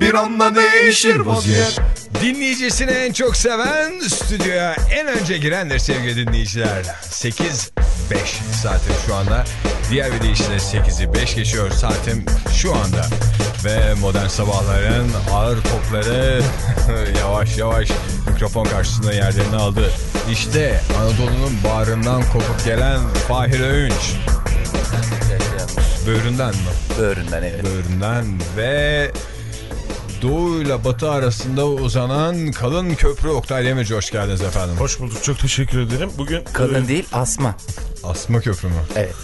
Bir anda değişir vaziyet Dinleyicisini en çok seven stüdyoya en önce girendir sevgili dinleyiciler. 8 5 saatim şu anda. Diğer bir deyişle 8'i 5 geçiyor saatim şu anda. Ve modern sabahların ağır topları yavaş yavaş mikrofon karşısında yerlerini aldı. İşte Anadolu'nun bağrından kopup gelen Fahir Öğünç. Böğründen mi? Böğründen evet. Böğründen ve Doğu ile Batı arasında uzanan kalın köprü Oktay Demirci hoş geldiniz efendim. Hoş bulduk. Çok teşekkür ederim. Bugün Kalın e, değil asma. Asma köprü mü? Evet.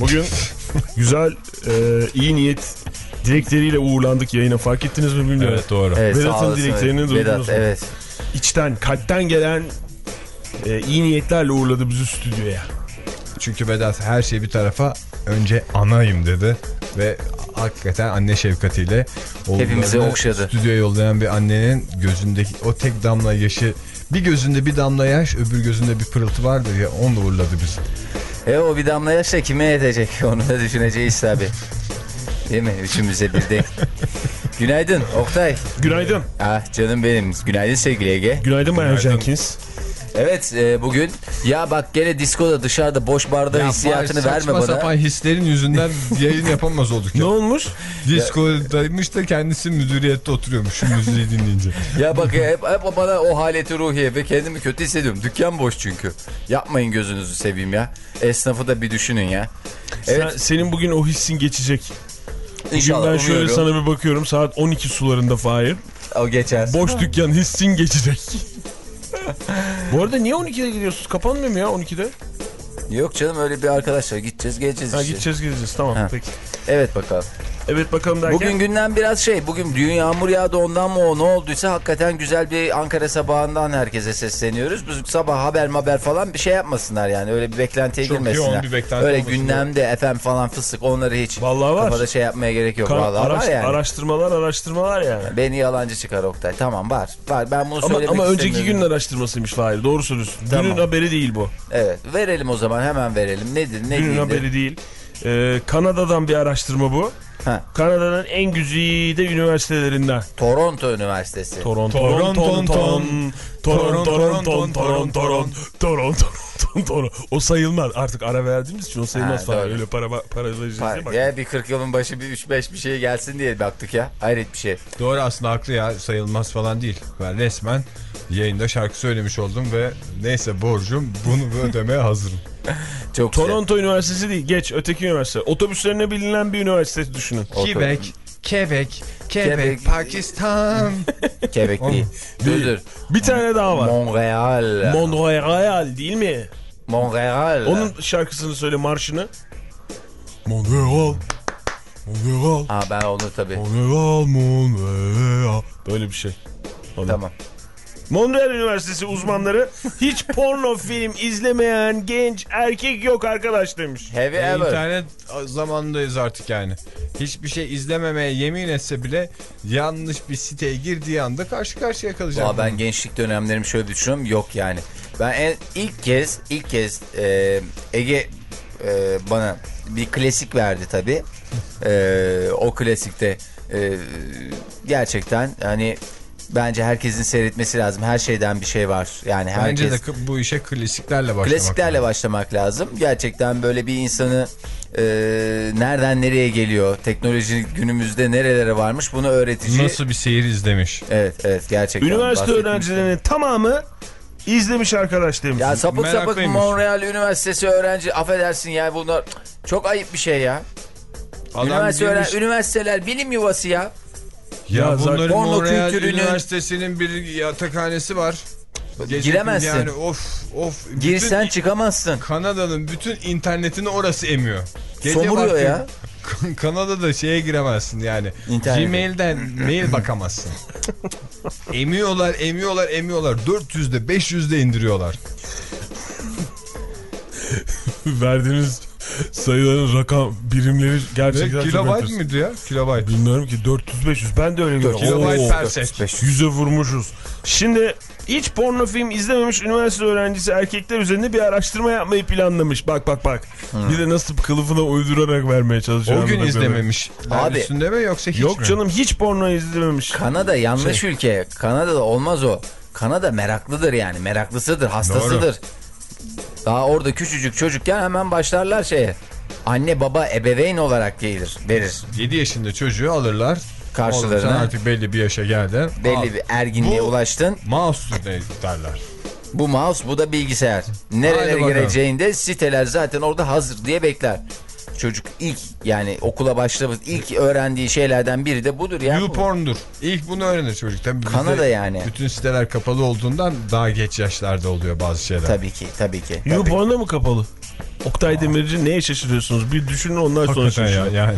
bugün güzel e, iyi niyet dilekleriyle uğurlandık yayına. Fark ettiniz mi bilmiyorum. Evet doğru. evet Vedat'ın dileklerini duydunuz Vedat mu? evet. İçten, kalpten gelen e, iyi niyetlerle uğurladı bizi stüdyoya. Çünkü Vedat her şey bir tarafa önce anayım dedi ve hakikaten anne şefkatiyle Hepimizi okşadı. Stüdyoya yollayan bir annenin gözündeki o tek damla yaşı bir gözünde bir damla yaş öbür gözünde bir pırıltı vardır ya onunla uğurladı bizi. E o bir damla yaşla kime yetecek? Onu da düşüneceğiz tabii. Değil mi? Üçümüze bir de. Günaydın Oktay. Günaydın. Ah canım benim. Günaydın sevgili Ege. Günaydın Bayan Jenkins. Evet e, bugün ya bak gene diskoda dışarıda boş barda hissiyatını Saçma verme bana. sapan hislerin yüzünden yayın yapamaz olduk Ne ya. olmuş? Disco'daymış da kendisi müdüriyette oturuyormuş şu müziği dinleyince. Ya bak ya, hep, hep bana o haleti ruhiye ve kendimi kötü hissediyorum. Dükkan boş çünkü. Yapmayın gözünüzü seveyim ya. Esnafı da bir düşünün ya. Evet Sen- senin bugün o hissin geçecek. Bugün inşallah ben şöyle umuyorum. sana bir bakıyorum. Saat 12 sularında Fahir. O geçer. Boş dükkan hissin geçecek. Bu arada niye 12'de gidiyorsunuz? Kapanmıyor mu ya 12'de? Yok canım öyle bir arkadaşlar gideceğiz geleceğiz Ha işte. gideceğiz gideceğiz tamam Ha. peki. Evet bakalım. Evet bakalım derken. Bugün günden biraz şey. Bugün düğün yağmur yağdı ondan mı o ne olduysa hakikaten güzel bir Ankara sabahından herkese sesleniyoruz. Bu sabah haber haber falan bir şey yapmasınlar yani. Öyle bir beklentiye Çok girmesinler. yoğun bir beklenti Öyle gündemde efendim falan fıstık onları hiç Vallahi var. kafada şey yapmaya gerek yok. Ka- Vallahi araş- var yani. Araştırmalar araştırmalar yani. Beni yalancı çıkar Oktay. Tamam var. Var ben bunu Ama, söylemek ama önceki günün araştırmasıymış Fahir. Doğru söylüyorsun. Tamam. Günün haberi değil bu. Evet verelim o zaman hemen verelim. Nedir ne Günün değildir? haberi değil. Ee, Kanada'dan bir araştırma bu. Kanada'nın en güzide üniversitelerinden. Toronto Üniversitesi. Toronto. Toronton ton. Toron toron ton toron toron. O sayılmaz. Artık ara verdiğimiz için o sayılmaz ha, falan. Doğru. Öyle para paralajı para, Ya bir 40 yılın başı bir 3-5 bir şey gelsin diye baktık ya. Hayret bir şey. Doğru aslında haklı ya. Sayılmaz falan değil. Ben resmen yayında şarkı söylemiş oldum ve neyse borcum bunu ödemeye hazırım. Çok güzel. Toronto Üniversitesi değil. Geç öteki üniversite. Otobüslerine bilinen bir üniversite düşünün. Quebec, Quebec, Quebec, Pakistan. Quebec değil. Dur dur. Bir tane daha var. Montreal. Montreal değil mi? Montreal. Onun şarkısını söyle marşını. Montreal. Montreal. Ha ben onu tabii. Montreal, Montreal. Böyle bir şey. Onu. Tamam. Montreal Üniversitesi uzmanları hiç porno film izlemeyen genç erkek yok arkadaş demiş. Heavy E, ever. İnternet zamanındayız artık yani. Hiçbir şey izlememeye yemin etse bile yanlış bir siteye girdiği anda karşı karşıya kalacak. Valla ben gençlik dönemlerimi şöyle düşünüyorum. Yok yani. Ben en, ilk kez ilk kez e, Ege e, bana bir klasik verdi tabii. E, o klasikte e, gerçekten hani bence herkesin seyretmesi lazım. Her şeyden bir şey var. Yani herkes Bence de bu işe klasiklerle başlamak klasiklerle lazım. başlamak lazım. Gerçekten böyle bir insanı e, nereden nereye geliyor, teknoloji günümüzde nerelere varmış bunu öğretici. Nasıl bir seyir izlemiş. Evet evet gerçekten. Üniversite öğrencilerinin tamamı izlemiş arkadaş demiş. Ya sapık sapık Meraklıymış. Montreal Üniversitesi öğrenci affedersin ya bunlar çok ayıp bir şey ya. Adam Üniversite öğren- girmiş- üniversiteler bilim yuvası ya. Ya, Ya zaten bunların porno Montreal kültürünün- Üniversitesi'nin bir yatakhanesi var. Gece Giremezsin. Yani of of. Girsen çıkamazsın. Kanada'nın bütün internetini orası emiyor. Gece Somuruyor vakti ya. Kanada'da şeye giremezsin yani. İnternete. Gmail'den mail bakamazsın. emiyorlar, emiyorlar, emiyorlar. 400'de, 500'de indiriyorlar. Verdiğiniz sayıların rakam birimleri gerçekten kilobayt mıydı ya? Kilobayt. Bilmiyorum ki 400-500 ben de öyle görüyorum. Kilobayt Oo, per ses. Yüze vurmuşuz. Şimdi hiç porno film izlememiş üniversite öğrencisi erkekler üzerinde bir araştırma yapmayı planlamış. Bak bak bak. Bir de nasıl kılıfına uydurarak vermeye çalışıyor. O gün izlememiş. Abi. Üstünde mi yoksa hiç Yok mi? canım hiç porno izlememiş. Kanada yanlış Şey- ülke. Kanada'da olmaz o. Kanada meraklıdır yani. Meraklısıdır, hastasıdır. Daha orada küçücük çocukken hemen başlarlar şeye. Anne baba ebeveyn olarak gelir, verir. 7 yaşında çocuğu alırlar. Karşılarına. Oğlum sen artık belli bir yaşa geldin. Belli bir erginliğe Bu- ulaştın. Mouse derler. Bu mouse, bu da bilgisayar. Nerelere gireceğinde siteler zaten orada hazır diye bekler. Çocuk ilk yani okula başlamış ilk öğrendiği şeylerden biri de budur ya. YouPorn'dur. İlk bunu öğrenir çocuk. Tabii Kanada yani. Bütün siteler kapalı olduğundan daha geç yaşlarda oluyor bazı şeyler. Tabii ki, tabii ki. YouPorn'da mı kapalı? Oktay Demirci neye şaşırıyorsunuz? Bir düşünün ondan sonra Hakikaten ya, yani.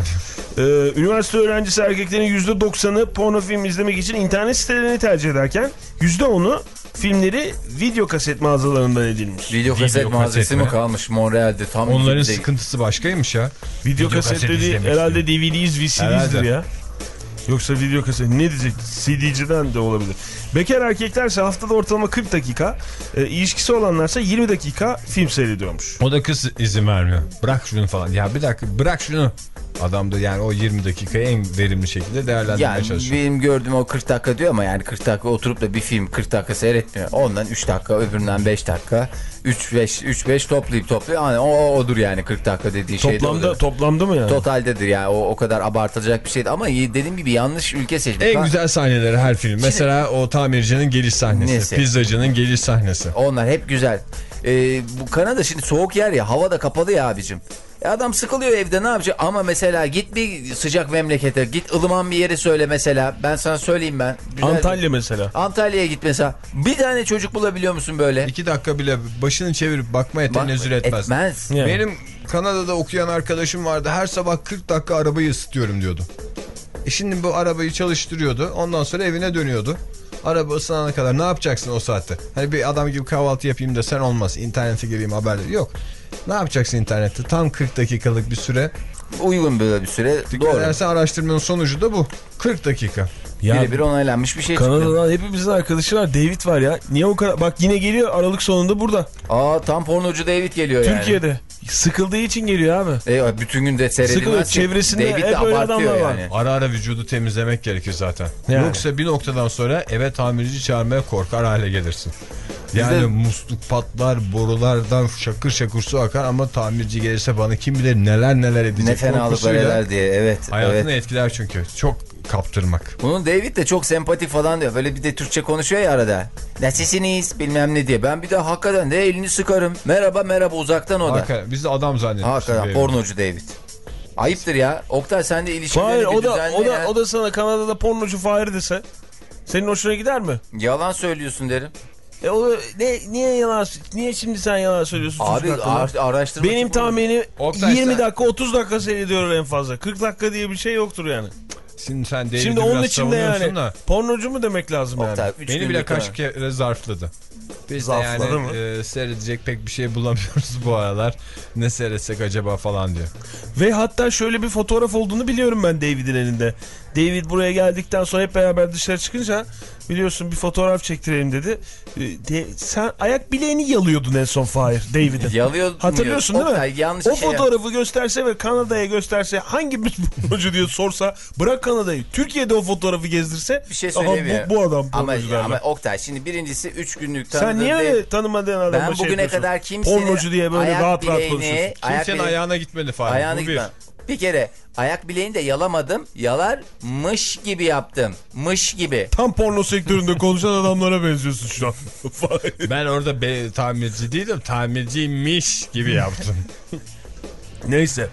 Ee, üniversite öğrencisi erkeklerin %90'ı porno film izlemek için internet sitelerini tercih ederken %10'u filmleri video kaset mağazalarından edilmiş. Video kaset Video mağazası kaset mı mi? kalmış Montreal'de tam Onların içinde- sıkıntısı başkaymış ya. Video, Video kaset, kaset dediği izlemek herhalde DVD'yiz, VCD'yizdir ya. Yoksa video kaset ne diyecek? CD'ciden de olabilir. Bekar erkeklerse haftada ortalama 40 dakika, e, ilişkisi olanlarsa 20 dakika film seyrediyormuş. O da kız izin vermiyor. Bırak şunu falan. Ya bir dakika bırak şunu. Adam da yani o 20 dakikayı en verimli şekilde değerlendirmeye Yani çalışıyor. benim gördüğüm o 40 dakika diyor ama yani 40 dakika oturup da bir film 40 dakika seyretmiyor. Ondan 3 dakika öbüründen 5 dakika 3 5 3 5 toplayıp toplayıp yani o odur yani 40 dakika dediği şey Toplamda, toplamda mı yani? Totaldedir yani o, o kadar abartılacak bir şeydi ama dediğim gibi yanlış ülke seçmiş. En Ben- güzel sahneleri her film. Mesela o tamircinin geliş sahnesi. Nesi? Pizzacının geliş sahnesi. Onlar hep güzel. Ee, bu Kanada şimdi soğuk yer ya hava da kapalı ya abicim. E adam sıkılıyor evde ne yapacak? Ama mesela git bir sıcak memlekete git ılıman bir yere söyle mesela. Ben sana söyleyeyim ben. Güzel- Antalya mesela. Antalya'ya git mesela. Bir tane çocuk bulabiliyor musun böyle? İki dakika bile başını çevirip bakmaya Bak- tenezzül etmez. Etmez. Yani. Benim Kanada'da okuyan arkadaşım vardı. Her sabah 40 dakika arabayı ısıtıyorum diyordu. E şimdi bu arabayı çalıştırıyordu. Ondan sonra evine dönüyordu. Araba ısınana kadar ne yapacaksın o saatte? Hani bir adam gibi kahvaltı yapayım da sen olmaz. İnternete gireyim haberleri. Yok. Ne yapacaksın internette? Tam 40 dakikalık bir süre. Uygun böyle bir süre. Dikkat Doğru. edersen araştırmanın sonucu da bu. 40 dakika. Ya Birebir onaylanmış bir şey çıktı. Kanada'dan hepimizin arkadaşı var. David var ya. Niye o kadar? Bak yine geliyor Aralık sonunda burada. Aa tam pornocu David geliyor yani. Türkiye'de. Sıkıldığı için geliyor abi. E, bütün gün de seyredilmez. Çevresinde David de hep öyle adamlar var. yani. Ara ara vücudu temizlemek gerekir zaten. Yani. Yoksa bir noktadan sonra eve tamirci çağırmaya korkar hale gelirsin. Yani Bizde- musluk patlar, borulardan şakır şakır su akar ama tamirci gelirse bana kim bilir neler neler edecek Ne fenalıklar eder diye. Evet. Hayatını evet. etkiler çünkü. Çok kaptırmak. Bunun David de çok sempatik falan diyor. Böyle bir de Türkçe konuşuyor ya arada. Nasılsınız bilmem ne diye. Ben bir de hakikaten de elini sıkarım. Merhaba merhaba uzaktan o da. Hakikaten biz de adam zannetmişiz. Hakikaten pornocu David. Ayıptır ya. Oktay sen de ilişkilerini Hayır o da, o da, o da sana Kanada'da pornocu Fahir dese. Senin hoşuna gider mi? Yalan söylüyorsun derim. E o ne, niye yalan niye şimdi sen yalan söylüyorsun? Abi araştırma. Benim tahminim Oktay 20 sen- dakika 30 dakika seyrediyor en fazla. 40 dakika diye bir şey yoktur yani. Şimdi sen David'i Şimdi onun biraz içinde yani da pornocu mu demek lazım yani? Oktay, üç beni bile kaç kere zarfladı. Biz Zarfladı de yani mı? e, seyredecek pek bir şey bulamıyoruz bu aralar. Ne seyretsek acaba falan diyor. Ve hatta şöyle bir fotoğraf olduğunu biliyorum ben David'in elinde. David buraya geldikten sonra hep beraber dışarı çıkınca biliyorsun bir fotoğraf çektirelim dedi. Ee, de- sen ayak bileğini yalıyordun en son Fahir David'in. Yalıyor. Hatırlıyorsun değil mi? Yanlış o şey fotoğrafı gösterse ve Kanada'ya gösterse hangimiz pornocu diye sorsa bırak Kanada'yı. Türkiye'de o fotoğrafı gezdirse Bir şey "Aha, bu, bu adam Ama, ama Oktay şimdi birincisi 3 günlük Sen tanıdığım niye öyle tanımadığın adama Ben şey bugüne kadar kimsenin Pornocu diye böyle ayak rahat rahat konuşuyorsun. ayak Kimsenin bileğini- ayağına gitmedi falan. ayağını Bu bir. kere ayak bileğini de yalamadım. Yalarmış gibi yaptım. Mış gibi. Tam porno sektöründe konuşan adamlara benziyorsun şu an. Ben orada be, tamirci değilim tamirciymiş gibi yaptım. Neyse.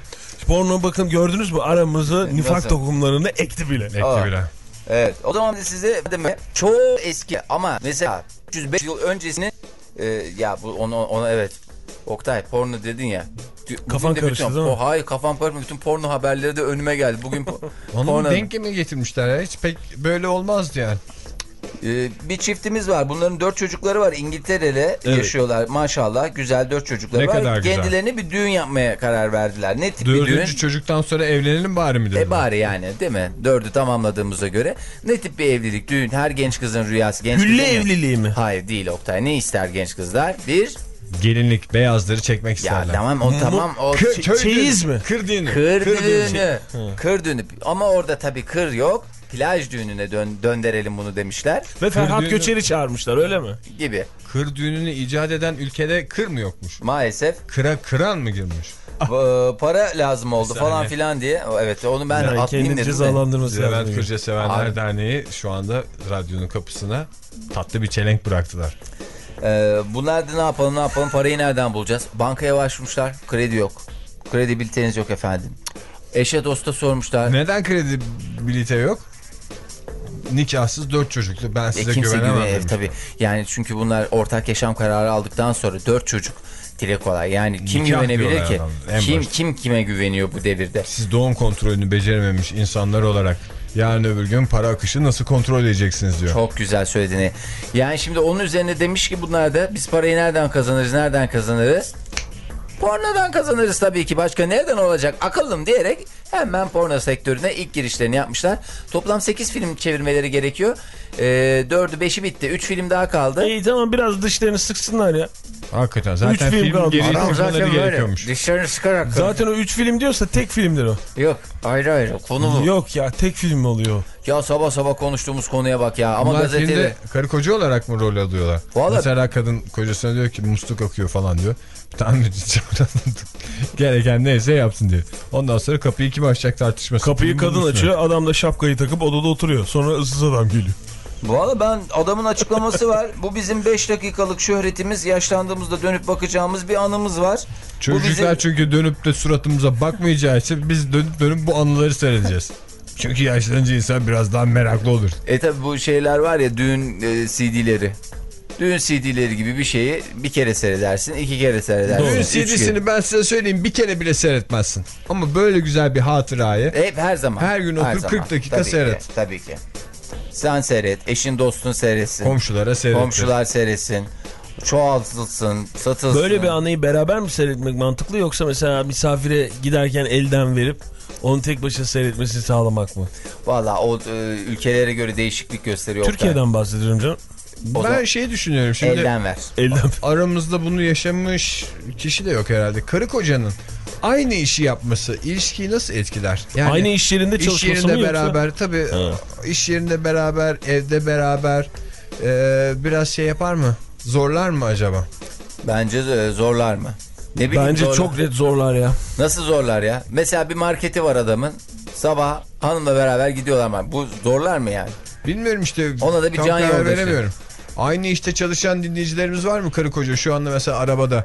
Porno bakın gördünüz mü aramızı nifak Nasıl? tohumlarını ekti bile. Ekti Aa. bile. Evet. O zaman size çok eski ama mesela 305 yıl öncesini e, ya bu onu ona evet Oktay porno dedin ya. Kafan de karıştı bütün, değil mi? O, hayır kafam karıştı. Bütün porno haberleri de önüme geldi. Bugün po- Onu porno... denk mi getirmişler ya? Hiç pek böyle olmazdı yani. Ee, bir çiftimiz var. Bunların dört çocukları var. İngiltere'de Evet. yaşıyorlar. Maşallah güzel dört çocukları Ne var. kadar güzel. Kendilerine bir düğün yapmaya karar verdiler. Ne tip bir düğün? Dördüncü çocuktan sonra evlenelim bari mi dediler? E bari yani değil mi? Dördü tamamladığımıza göre. Ne tip bir evlilik, düğün? Her genç kızın rüyası. Genç Gülle evliliği mi? Hayır değil Oktay. Ne ister genç kızlar? Bir, Gelinlik beyazları çekmek ya isterler. tamam o tamam. O Kı- ç- köy çeyiz mi? Kır düğünü. kır Kır düğünü. düğünü. Kır düğünü. Ama orada tabii kır yok. Plaj düğününe dön döndürelim bunu demişler Ve Ferhat düğünü- Göçer'i çağırmışlar öyle mi? gibi. Kır düğününü icat eden ülkede kır mı yokmuş? Maalesef Kıra kıran mı girmiş? e, para lazım oldu Bir falan saniye. filan diye. Evet onu ben Yani kendini dedim de. cezalandırması Levent lazım. Kırca Sevenler Abi. Derneği şu anda radyonun kapısına tatlı bir çelenk bıraktılar. Ee, bunlar da ne yapalım ne yapalım parayı nereden bulacağız? Bankaya başvurmuşlar kredi yok. Kredibiliteniz yok efendim. Eşe dosta sormuşlar. Neden kredibilite yok? Nikahsız dört çocuklu. Ben E, size kimse güvenemem. güven demiş. tabii. Yani çünkü bunlar ortak yaşam kararı aldıktan sonra dört çocuk dile kolay. Yani kim Nikah güvenebilir ki? adam, Kim başta. kim kime güveniyor bu devirde? Siz doğum kontrolünü becerememiş insanlar olarak yarın öbür gün para akışı nasıl kontrol edeceksiniz diyor. Çok güzel söylediğini. Yani şimdi onun üzerine demiş ki bunlar da biz parayı nereden kazanırız, nereden kazanırız? Pornodan kazanırız tabii ki. Başka nereden olacak? Akıllım diyerek hemen porno sektörüne ilk girişlerini yapmışlar. Toplam 8 film çevirmeleri gerekiyor. Ee, 4'ü 5'i bitti. 3 film daha kaldı. İyi tamam biraz dışlarını sıksınlar ya. Hakikaten zaten Üç film film kaldı. geri Adam tutmaları zaten böyle gerekiyormuş. dışarı sıkarak. Zaten o 3 film diyorsa tek filmdir o. Yok ayrı ayrı. Konu bu. Yok ya tek film oluyor. Ya sabah sabah konuştuğumuz konuya bak ya. Ama Bunlar gazetede. filmde karı koca olarak mı rol alıyorlar? Vallahi- Mesela kadın kocasına diyor ki musluk akıyor falan diyor. Tamirci çağıralım. Gereken neyse yapsın diyor. Ondan sonra kapıyı kim açacak tartışması. Kapıyı kadın açıyor adam da şapkayı takıp odada oturuyor. Sonra ıssız adam geliyor. Valla ben adamın açıklaması var. Bu bizim 5 dakikalık şöhretimiz. Yaşlandığımızda dönüp bakacağımız bir anımız var. Bu Çocuklar bizim... çünkü dönüp de suratımıza bakmayacağı için biz dönüp dönüp bu anıları seyredeceğiz. Çünkü yaşlanınca insan biraz daha meraklı olur. E tabi bu şeyler var ya düğün e, CD'leri. Düğün CD'leri gibi bir şeyi bir kere seyredersin, iki kere seyredersin. Düğün. CD'sini ben size söyleyeyim bir kere bile seyretmezsin. Ama böyle güzel bir hatırayı Hep her zaman. Her gün otur, zaman. 40 dakika Tabii seyret. Ki, tabii ki. Sen seyret, eşin dostun seyretsin. komşulara seyrettir. Komşular seyretsin. Çoğaltılsın, satılsın. Böyle bir anıyı beraber mi seyretmek mantıklı yoksa mesela misafire giderken elden verip onu tek başına seyretmesini sağlamak mı? Valla o e, ülkelere göre değişiklik gösteriyor. Türkiye'den bahsediyorum canım. O Ben şey düşünüyorum şimdi. Elden ver. Elden aramızda bunu yaşamış kişi de yok herhalde. Karı kocanın aynı işi yapması ilişkiyi nasıl etkiler? Yani Aynı iş yerinde iş çalışması yerinde mı yoksa? beraber tabii iş yerinde beraber evde beraber e, biraz şey yapar mı? Zorlar mı acaba? Bence zorlar mı? Ne bileyim Bence zorlar. çok net zorlar ya. Nasıl zorlar ya? Mesela bir marketi var adamın. Sabah hanımla beraber gidiyorlar mı? Bu zorlar mı yani? Bilmiyorum işte. Ona da bir can yoldaşı. veremiyorum. Aynı işte çalışan dinleyicilerimiz var mı karı koca? Şu anda mesela arabada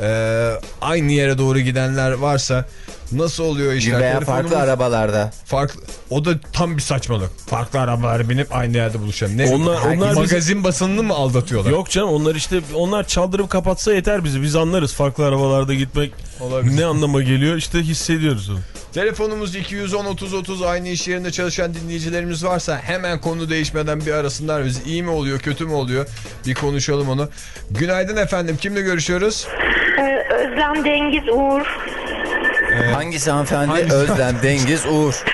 e, aynı yere doğru gidenler varsa nasıl oluyor işler? Veya farklı Telefonumuz- arabalarda. Farklı, o da tam bir saçmalık. Farklı arabalara binip aynı yerde buluşalım. Ne? Onlar- onlar bizi- magazin basınını mı aldatıyorlar? Yok canım onlar işte onlar çaldırıp kapatsa yeter bizi. Biz anlarız farklı arabalarda gitmek Olabilir. ne anlama geliyor işte hissediyoruz onu. Telefonumuz 210 30 30 aynı iş yerinde çalışan dinleyicilerimiz varsa hemen konu değişmeden bir arasınlar bizi. İyi mi oluyor, kötü mü oluyor? Bir konuşalım onu. Günaydın efendim. Kimle görüşüyoruz? Ee, Özlem Dengiz Uğur. Hangisi hanımefendi? Hangisi? Özlem, Dengiz, Uğur.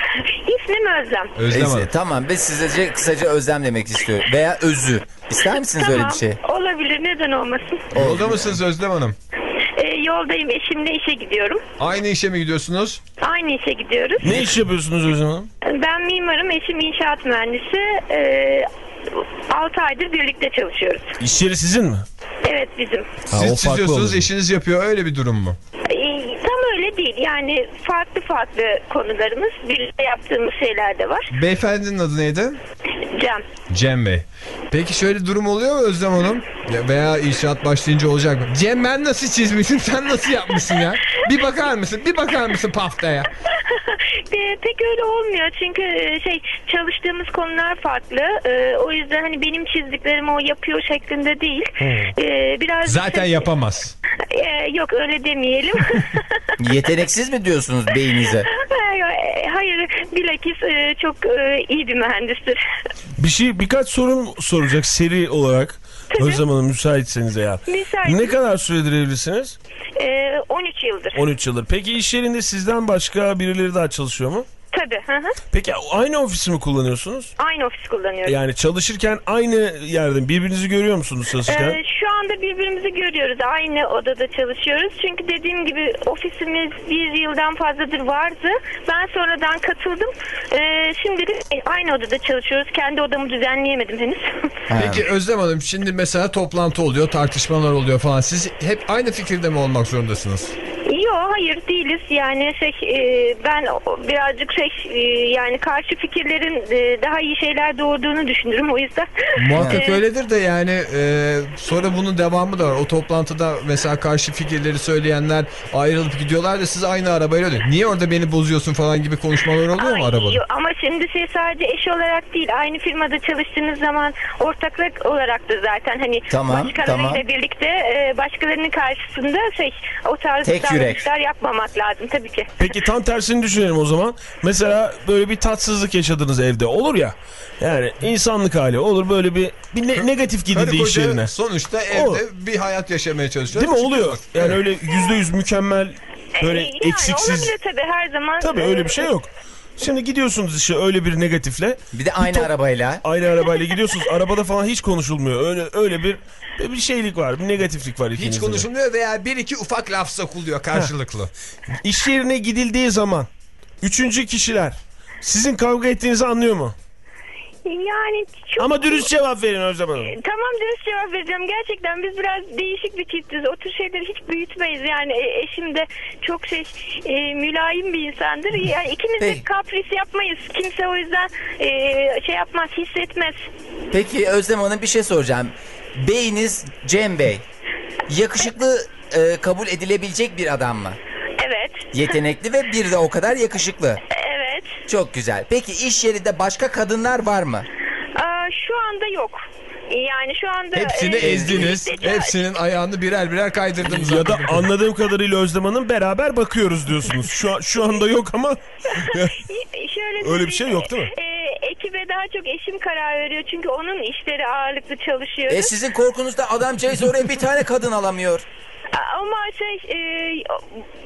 İsmim Özlem. Özlem Neyse, tamam biz size kısaca Özlem demek istiyorum. Veya Özü. İster misiniz öyle bir şey? Olabilir neden olmasın. Yolda mısınız Özlem Hanım? Ee, yoldayım eşimle işe gidiyorum. Aynı işe mi gidiyorsunuz? Aynı işe gidiyoruz. Ne iş yapıyorsunuz Özlem Hanım? Ben mimarım eşim inşaat mühendisi. Ee, 6 aydır birlikte çalışıyoruz. İş yeri sizin mi? Evet bizim. Ha, o Siz farklı çiziyorsunuz, eşiniz yapıyor. Öyle bir durum mu? Ee, öyle değil yani farklı farklı konularımız birlikte yaptığımız şeyler de var. Beyefendinin adı neydi? Cem. Cem Bey. Peki şöyle durum oluyor mu Özlem Hanım? Ya veya inşaat başlayınca olacak mı? Cem ben nasıl çizmişim sen nasıl yapmışsın ya? Bir bakar mısın? Bir bakar mısın paftaya? E, pek öyle olmuyor çünkü e, şey çalıştığımız konular farklı. E, o yüzden hani benim çizdiklerimi o yapıyor şeklinde değil. E, biraz Zaten şey- yapamaz. E, yok öyle demeyelim. Yeteneksiz mi diyorsunuz beyinize? Hayır, bilakis e, çok e, iyi bir mühendistir. Bir şey birkaç sorum soracak seri olarak. Tabii. Özlem Hanım müsaitseniz eğer. Müsaitim. Ne kadar süredir evlisiniz? E, 13 yıldır. 13 yıldır. Peki iş yerinde sizden başka birileri daha çalışıyor mu? Tabii. Hı hı. Peki aynı ofisi mi kullanıyorsunuz? Aynı ofis kullanıyoruz. Yani çalışırken aynı yerde birbirinizi görüyor musunuz çalışırken? Ee, şu anda birbirimizi görüyoruz. Aynı odada çalışıyoruz. Çünkü dediğim gibi ofisimiz bir yıldan fazladır vardı. Ben sonradan katıldım. Ee, şimdi de aynı odada çalışıyoruz. Kendi odamı düzenleyemedim henüz. Peki Özlem Hanım şimdi mesela toplantı oluyor, tartışmalar oluyor falan. Siz hep aynı fikirde mi olmak zorundasınız? Yok hayır değiliz. Yani şey e, ben birazcık şey e, yani karşı fikirlerin e, daha iyi şeyler doğurduğunu düşünürüm. O yüzden Muhakkak e, öyledir de yani e, sonra bunun devamı da var. O toplantıda mesela karşı fikirleri söyleyenler ayrılıp gidiyorlar da siz aynı arabayla öyle. Niye orada beni bozuyorsun falan gibi konuşmalar oluyor mu arabada? yo- Ama şimdi şey sadece eş olarak değil aynı firmada çalıştığınız zaman ortaklık olarak da zaten hani Tamam, başkalarıyla tamam. birlikte e, başkalarının karşısında şey o tarz Tek yürek. Davranışlar yapmamak lazım tabii ki. Peki tam tersini düşünelim o zaman. Mesela böyle bir tatsızlık yaşadınız evde. Olur ya. Yani insanlık hali olur böyle bir, bir ne- negatif gidildi iş yerine. sonuçta evde Olur. bir hayat yaşamaya çalışıyor. Değil mi oluyor? Yani öyle yüzde yüz mükemmel böyle E, yani eksiksiz. olabilir tabii her zaman. Tabii öyle bir şey yok. Şimdi gidiyorsunuz işte öyle bir negatifle. Bir de aynı top- arabayla. Aynı arabayla gidiyorsunuz. Arabada falan hiç konuşulmuyor. Öyle öyle bir bir şeylik var. Bir negatiflik var ikinizde. Hiç de. konuşulmuyor veya bir iki ufak laf sokuluyor karşılıklı. İş yerine gidildiği zaman üçüncü kişiler sizin kavga ettiğinizi anlıyor mu? Yani çok... Ama dürüst cevap verin Özlem Hanım. Tamam dürüst cevap vereceğim. Gerçekten biz biraz değişik bir çiftiz. O tür şeyleri hiç büyütmeyiz. Yani e, eşim de çok şey e, mülayim bir insandır. Yani ikimiz de Peki. kapris yapmayız. Kimse o yüzden e, şey yapmaz, hissetmez. Peki Özlem Hanım bir şey soracağım. Beyiniz Cem Bey. Yakışıklı e, kabul edilebilecek bir adam mı? Yetenekli ve bir de o kadar yakışıklı. Evet. Çok güzel. Peki iş yerinde başka kadınlar var mı? Aa, şu anda yok. Yani şu anda... Hepsini e, ezdiniz. birlikte- Hepsinin ayağını birer birer kaydırdınız. Ya da anladığım kadarıyla Özlem Hanım beraber bakıyoruz diyorsunuz. Şu, an- şu anda yok ama Şöyle Öyle bir şey yok değil mi? E, ekibe daha çok eşim karar veriyor. Çünkü onun işleri ağırlıklı çalışıyor. E sizin korkunuzda adamcağız oraya bir tane kadın alamıyor. Ama şey e,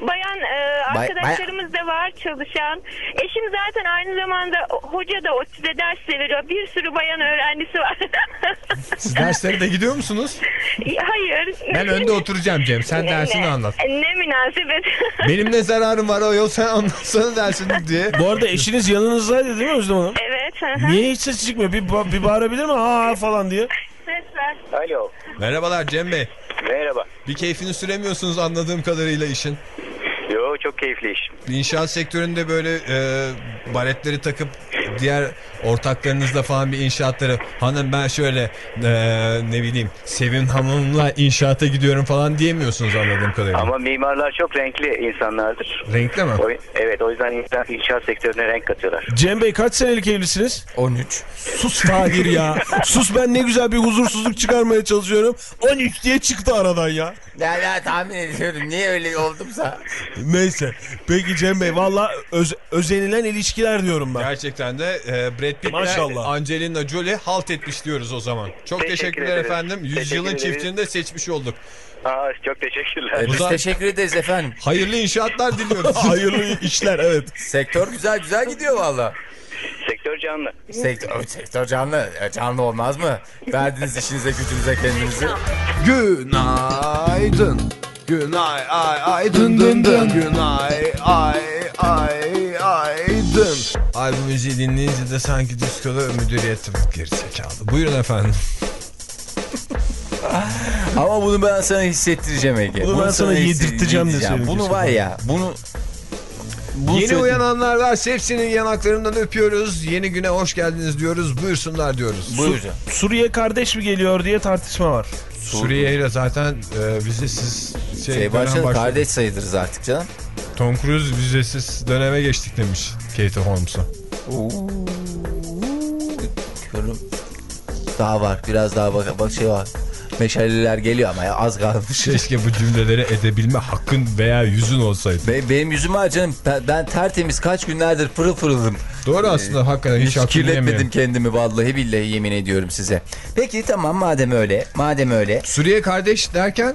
bayan e, arkadaşlarımız da var çalışan. Eşim zaten aynı zamanda hoca da ODTÜ'de ders veriyor. Bir sürü bayan öğrencisi var. Siz derslere de gidiyor musunuz? Hayır. Ben önde oturacağım Cem. Sen dersini ne- anlat. Ne münasebet. Benim ne zararım var o yol sen anlatsana dersini diye. bu arada eşiniz yanınızdaydı değil mi Özlem Hanım? evet. hı hı. Niye hiç ses çıkmıyor? Bir, ba- bir bağırabilir mi? Aa falan diye. Ses ver. Alo. Merhabalar Cem Bey. Merhaba. Bir keyfini süremiyorsunuz anladığım kadarıyla işin. Yo çok keyifli iş. İnşaat sektöründe böyle e, baretleri takıp diğer ortaklarınızla falan bir inşaatları hanım ben şöyle e, ne bileyim Sevin Hanım'la inşaata gidiyorum falan diyemiyorsunuz anladığım kadarıyla. Ama mimarlar çok renkli insanlardır. Renkli mi? O, evet o yüzden inşaat, inşaat sektörüne renk katıyorlar. Cem Bey kaç senelik evlisiniz? 13. Sus Tahir ya. Sus ben ne güzel bir huzursuzluk çıkarmaya çalışıyorum. 13 diye çıktı aradan ya. Ya, ya tahmin ediyorum niye öyle oldumsa. Neyse. Peki Cem Bey valla öz- özenilen ilişkiler diyorum ben. Gerçekten de e, Brad Pitt'le Maşallah. Angelina Jolie halt etmiş diyoruz o zaman. Çok Teşekkür teşekkürler ederiz. efendim. Teşekkür Yüzyılın ederiz. çiftini de seçmiş olduk. Aa, çok teşekkürler. E, biz teşekkür ederiz efendim. Hayırlı inşaatlar diliyoruz. Hayırlı işler evet. Sektör güzel güzel gidiyor valla. Sektör canlı. Sektör, sektör canlı. E, Canlı olmaz mı? Verdiniz işinize gücünüze kendinizi. Günaydın. Günay ay ay dın dın dın. Günay ay ay ay dın. Albüm müziği dinleyince de sanki diskoda müdüriyeti gerizekalı. Buyurun efendim. Ama bunu ben sana hissettireceğim Ege. Bunu ben sana yedirteceğim de senin Bunu var ya bunu... bunu Yeni söyle- uyananlar var. Hepsinin yanaklarından öpüyoruz. Yeni güne hoş geldiniz diyoruz. Buyursunlar diyoruz. Buyur hocam. Suriye kardeş mi geliyor diye tartışma var. Suriye ile zaten e, bize siz şey, Şey başladı kardeş sayılırız artık canım. Tom Cruise vizesiz döneme geçtik demiş Katie Holmes'a. Bakıyorum. Daha var biraz daha bak, bak şey var. Meşaleler geliyor ama ya az kalmış. Keşke bu cümleleri edebilme hakkın veya yüzün olsaydı. Be- benim yüzüm var canım. Ben, ben tertemiz kaç günlerdir pırıl pırıldım. Doğru aslında hakikaten hiç, Hiç hakkını kirletmedim yemeyelim. kendimi vallahi billahi yemin ediyorum size. Peki tamam madem öyle. Madem öyle. Suriye kardeş derken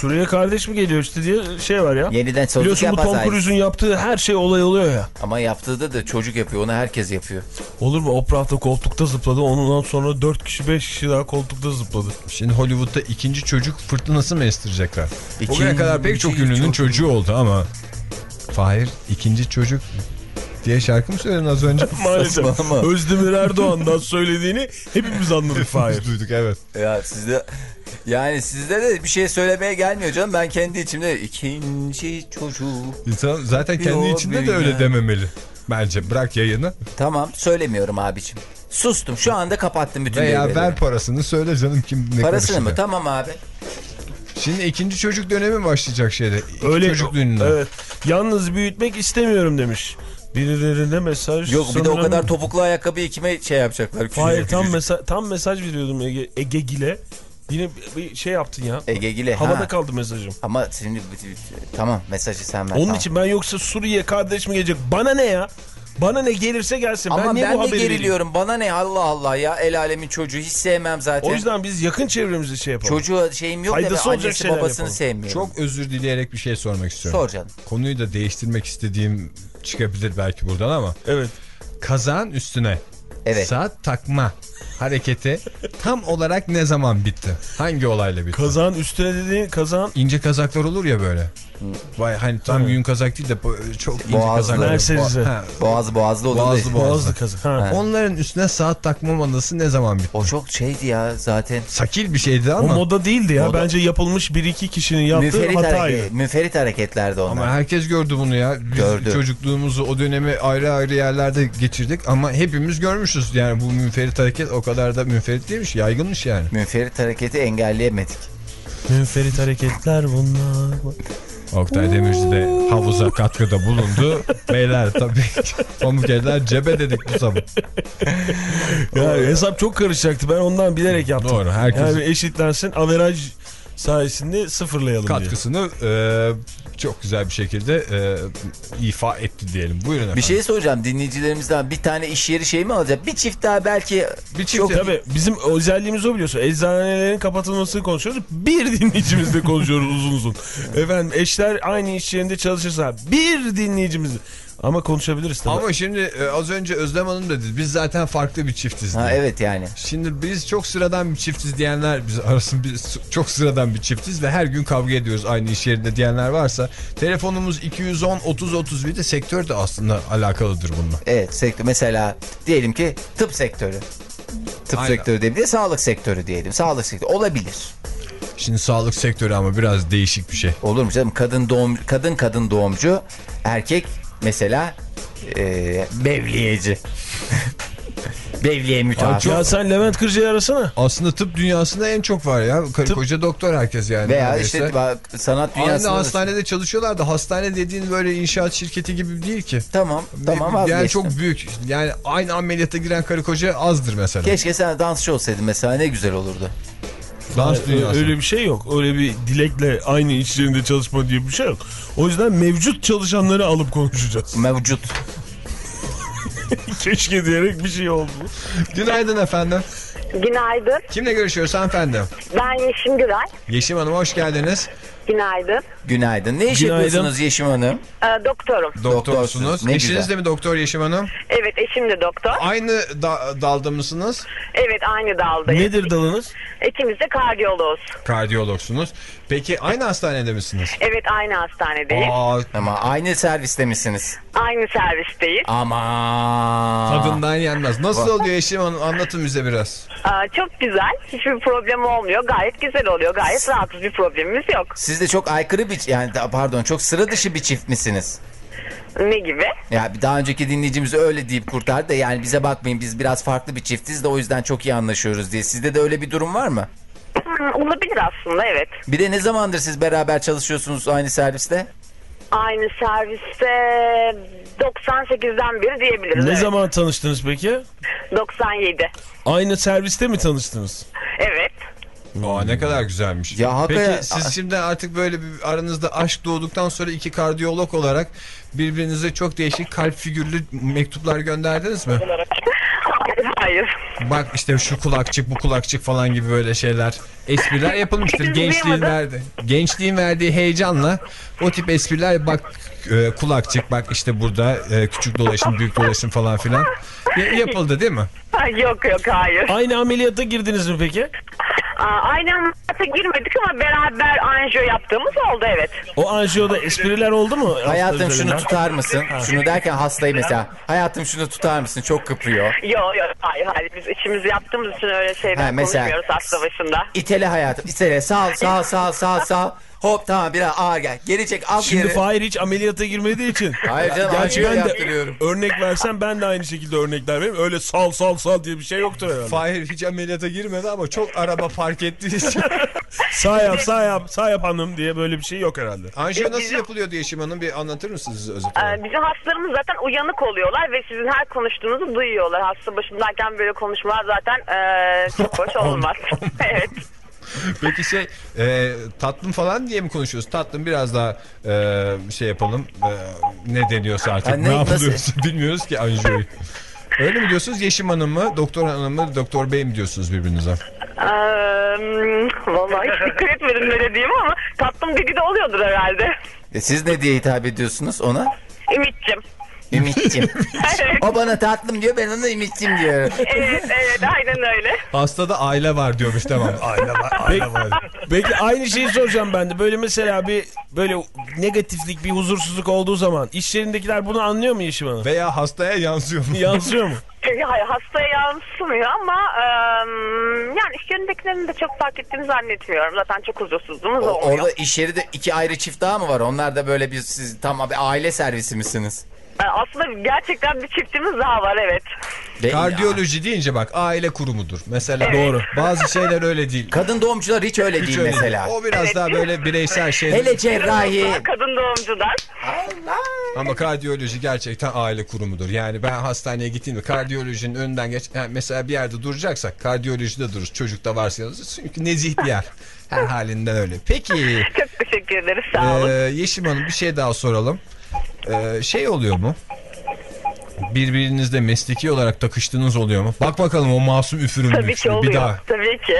Suriye kardeş mi geliyor işte diye şey var ya. Yeniden çocuk Biliyorsun bu Tom. Cruise'un yaptığı her şey olay oluyor ya. Ama yaptığı da, da çocuk yapıyor. Onu herkes yapıyor. Olur mu? Oprah'ta koltukta zıpladı. Ondan sonra 4 kişi 5 kişi daha koltukta zıpladı. şimdi Hollywood'da ikinci çocuk fırtınası mı estirecekler? Bugüne İkinci kadar pek çok ünlünün çocuğu oldu ama Fahir ikinci çocuk diye şarkı mı söyledin az önce? Maalesef. Saçmalama. Özdemir Erdoğan'dan söylediğini hepimiz anladık Fahir. Duyduk evet. Ya sizde yani sizde de bir şey söylemeye gelmiyor canım. Ben kendi içimde ikinci çocuğu. İnsan zaten kendi içinde de öyle dememeli. Bence bırak yayını Tamam söylemiyorum abicim. Sustum. Şu anda kapattım bütün veya devreleri. ver parasını söyle canım kim ne Parasını mı? Tamam abi. Şimdi ikinci çocuk dönemi başlayacak şeyde. İki Öyle çocuk düğününde. Evet. Yalnız büyütmek istemiyorum demiş. Birilerine mesaj Yok bir de o kadar topuklu ayakkabıyı kime şey yapacaklar? Hayır tam, mesa tam mesaj veriyordum Ege, Ege Gil'e. Yine bir şey yaptın ya. Ege Gile. Havada ha. kaldı mesajım. Ama şimdi tamam mesajı sen ver. Onun tamam. için ben yoksa Suriye kardeş mi gelecek? Bana ne ya? Bana ne gelirse gelsin. Ama ben ben, niye bu de haberi vereyim? geriliyorum. Bana ne Allah Allah ya. El alemin çocuğu hiç sevmem zaten. O yüzden biz yakın çevremizi şey yapalım. Çocuğa şeyim yok Faydası da ben olacak annesi babasını yapalım. sevmiyorum. Çok özür dileyerek bir şey sormak istiyorum. Sor canım. Konuyu da değiştirmek istediğim çıkabilir belki buradan ama. Evet. Kazağın üstüne Evet. saat takma hareketi tam olarak ne zaman bitti? Hangi olayla bitti? Kazağın üstüne dediğin kazağın İnce kazaklar olur ya böyle. Vay hani tam yün kazak değil de bu- çok ince Boğazlı. kazaklar. Mercedes'e. Boğazlı boğazlı olur. Boğazlı, boğazlı. boğazlı kazak. Ha. Onların üstüne saat takma modası ne zaman bitti? O çok şeydi ya zaten. Sakil bir şeydi O ama. moda değildi ya. Moda- Bence yapılmış bir iki kişinin yaptığı Müferit, hataydı. hareket, müferit hareketlerdi onlar. Ama herkes gördü bunu ya. Biz Gördü. çocukluğumuzu o dönemi ayrı ayrı yerlerde geçirdik ama hepimiz görmüşüz. Yani bu münferit hareket o kadar da münferit değilmiş, yaygınmış yani. Müferit hareketi engelleyemedik. Münferit hareketler bunlar. Oktay Demirci de havuza katkıda bulundu. Beyler tabii pamuk cebe dedik bu sabah. Ya hesap çok karışacaktı. Ben ondan bilerek yaptım. Doğru, herkes- Yani eşitlensin. Averaj sayesinde sıfırlayalım diye. Katkısını e, çok güzel bir şekilde e, ifa etti diyelim. Buyurun efendim. Bir şey soracağım dinleyicilerimizden bir tane iş yeri şey mi alacak? Bir çift daha belki bir çift çok- Tabii bizim özelliğimiz o biliyorsun. Eczanelerin kapatılmasını konuşuyoruz. Bir dinleyicimizle konuşuyoruz uzun uzun. Efendim eşler aynı iş yerinde çalışırsa bir dinleyicimiz. Ama konuşabiliriz tabii. Ama şimdi e, az önce Özlem Hanım dedi. Biz zaten farklı bir çiftiz. Ha diye. evet yani. Şimdi biz çok sıradan bir çiftiz diyenler biz arasın biz çok sıradan bir çiftiz ve her gün kavga ediyoruz aynı iş yerinde diyenler varsa telefonumuz 210 30 31 de sektör de aslında alakalıdır bununla. Evet sektör mesela diyelim ki tıp sektörü. Tıp Aynen. sektörü diyelim de sağlık sektörü diyelim. Sağlık sektörü olabilir. Şimdi sağlık sektörü ama biraz değişik bir şey. Olur mu canım? Kadın doğum kadın kadın doğumcu, erkek mesela e, bevliyeci. Bevliye müteahhit. Ya sen Levent Kırca'yı arasana. Aslında tıp dünyasında en çok var ya. Karı koca doktor herkes yani. Veya neredeyse. işte bak, sanat Aynı dünyasında da- hastanede çalışıyorlar da hastane dediğin böyle inşaat şirketi gibi değil ki. Tamam tamam yani vazgeçtim. çok büyük. Yani aynı ameliyata giren karı koca azdır mesela. Keşke sen dansçı olsaydın mesela ne güzel olurdu. Dans dünyası. Öyle bir şey yok. Öyle bir dilekle aynı iş yerinde çalışma diye bir şey yok. O yüzden mevcut çalışanları alıp konuşacağız. Mevcut. Keşke diyerek bir şey oldu. Günaydın efendim. Günaydın. Kimle görüşüyoruz hanımefendi? Ben Yeşim Güray. Yeşim Hanım hoş geldiniz. Günaydın. Günaydın. Ne iş Günaydın. yapıyorsunuz Yeşim Hanım? Ee, doktorum. Doktorsunuz. Ne Eşiniz güzel. de mi doktor Yeşim Hanım? Evet eşim de doktor. Aynı da- dalda mısınız? Evet aynı daldayız. Nedir dalınız? İkimiz de kardiyoloğuz. Kardiyologsunuz. Peki aynı hastanede misiniz? Evet aynı hastanedeyiz. Aa, Ama aynı serviste misiniz? Aynı servisteyiz. Ama tadından yenmez. Nasıl oluyor Hanım? Anlatın bize biraz. Aa, çok güzel. Hiçbir problem olmuyor. Gayet güzel oluyor. Gayet rahatız. Bir problemimiz yok. Siz de çok aykırı bir yani pardon çok sıra dışı bir çift misiniz? Ne gibi? Ya daha önceki dinleyicimiz öyle deyip kurtardı da yani bize bakmayın biz biraz farklı bir çiftiz de o yüzden çok iyi anlaşıyoruz diye. Sizde de öyle bir durum var mı? Hmm, olabilir aslında evet. Bir de ne zamandır siz beraber çalışıyorsunuz aynı serviste? Aynı serviste 98'den beri diyebiliriz. Ne evet. zaman tanıştınız peki? 97. Aynı serviste mi tanıştınız? Evet. Aa, ne kadar güzelmiş. Ya Peki siz şimdi artık böyle bir aranızda aşk doğduktan sonra iki kardiyolog olarak birbirinize çok değişik kalp figürlü mektuplar gönderdiniz mi? Hayır, hayır. Bak işte şu kulakçık bu kulakçık falan gibi böyle şeyler espriler yapılmıştır. Gençliğin verdi. Gençliğin verdiği heyecanla o tip espriler bak e, kulakçık bak işte burada e, küçük dolaşım büyük dolaşım falan filan Ya- yapıldı değil mi? Ha, Yok yok hayır. Aynı ameliyata girdiniz mi peki? Aynı ameliyata girmedik ama beraber anjiyo yaptığımız oldu evet. O anjiyoda espriler oldu mu? Hayatım şunu tutar mısın? Şunu derken hastayı mesela. Hayatım şunu tutar mısın? Çok kıpırıyor. Yok yok hayır hayır biz işimizi yaptığımız için öyle şeyler Ha, mesela- konuşmuyoruz hasta başında. İtele hayatım. İtele. Sağ ol, sağ ol, sağ ol, sağ ol, sağ ol. Hop tamam biraz ağır gel. Geri çek al Şimdi geri. Fahir hiç ameliyata girmediği için. Hayır canım Gerçi ben de örnek versem ben de aynı şekilde örnekler veririm. Öyle sal sal sal diye bir şey yoktur herhalde. Fahir hiç ameliyata girmedi ama çok araba park ettiği için. Sağ yap sağ yap sağ yap hanım diye böyle bir şey yok herhalde. Anjiyo nasıl yapılıyordu Yeşim Hanım bir anlatır mısınız özet olarak? Ee, bizim hastalarımız zaten uyanık oluyorlar ve sizin her konuştuğunuzu duyuyorlar. Hasta başındayken böyle konuşmalar zaten ee, çok hoş olmaz. evet. Peki şey e, tatlım falan diye mi konuşuyoruz? Tatlım biraz daha e, şey yapalım. E, ne deniyorsa artık Ha, ne, yapılıyorsa bilmiyoruz ki anjiyoyu. Öyle mi diyorsunuz Yeşim Hanım mı, Doktor Hanım mı, Doktor Bey mi diyorsunuz birbirinize? Ee, vallahi hiç dikkat etmedim ne dediğimi ama tatlım dedi de oluyordur herhalde. E, Siz ne diye hitap ediyorsunuz ona? Ümit'cim. Evet, o bana tatlım diyor ben ona Ümit'ciğim diyorum. evet, evet aynen öyle. Hastada aile var diyormuş tamam. Aile var, aile var. Peki aynı şeyi soracağım ben de. Böyle mesela bir böyle negatiflik bir huzursuzluk olduğu zaman iş yerindekiler bunu anlıyor mu Yeşim Hanım? Veya hastaya yansıyor mu? Yansıyor mu? Hayır, hastaya yansımıyor ama e, yani iş yerindekilerin de çok fark ettiğini zannetmiyorum. Zaten çok huzursuzluğumuz O- olmuyor. orada iş yeri de iki ayrı çift daha mı var? Onlar da böyle bir siz tam bir aile servisi misiniz? Ee, Aslında gerçekten bir çiftimiz daha var evet. Ve- Kardiyoloji deyince bak aile kurumudur. Mesela Doğru. bazı şeyler öyle değil. Kadın doğumcular hiç öyle Hiç değil öyle mesela. değil. O biraz daha böyle bireysel şey. Hele cerrahi. Kadın doğumcular. Ama kardiyoloji gerçekten aile kurumudur. Yani ben hastaneye gittiğimde kardiyolojinin önünden geç yani mesela bir yerde duracaksak kardiyolojide dururuz. Çocukta varsa yanınızda. Çünkü nezih bir yer. Her halinden öyle. Peki Çok teşekkür ederiz sağ olun. e, Yeşim Hanım bir şey daha soralım. E, şey oluyor mu? Birbirinizle mesleki olarak takıştığınız oluyor mu? Bak bakalım o masum üfürün Tabii ki oluyor. Bir daha. Tabii ki.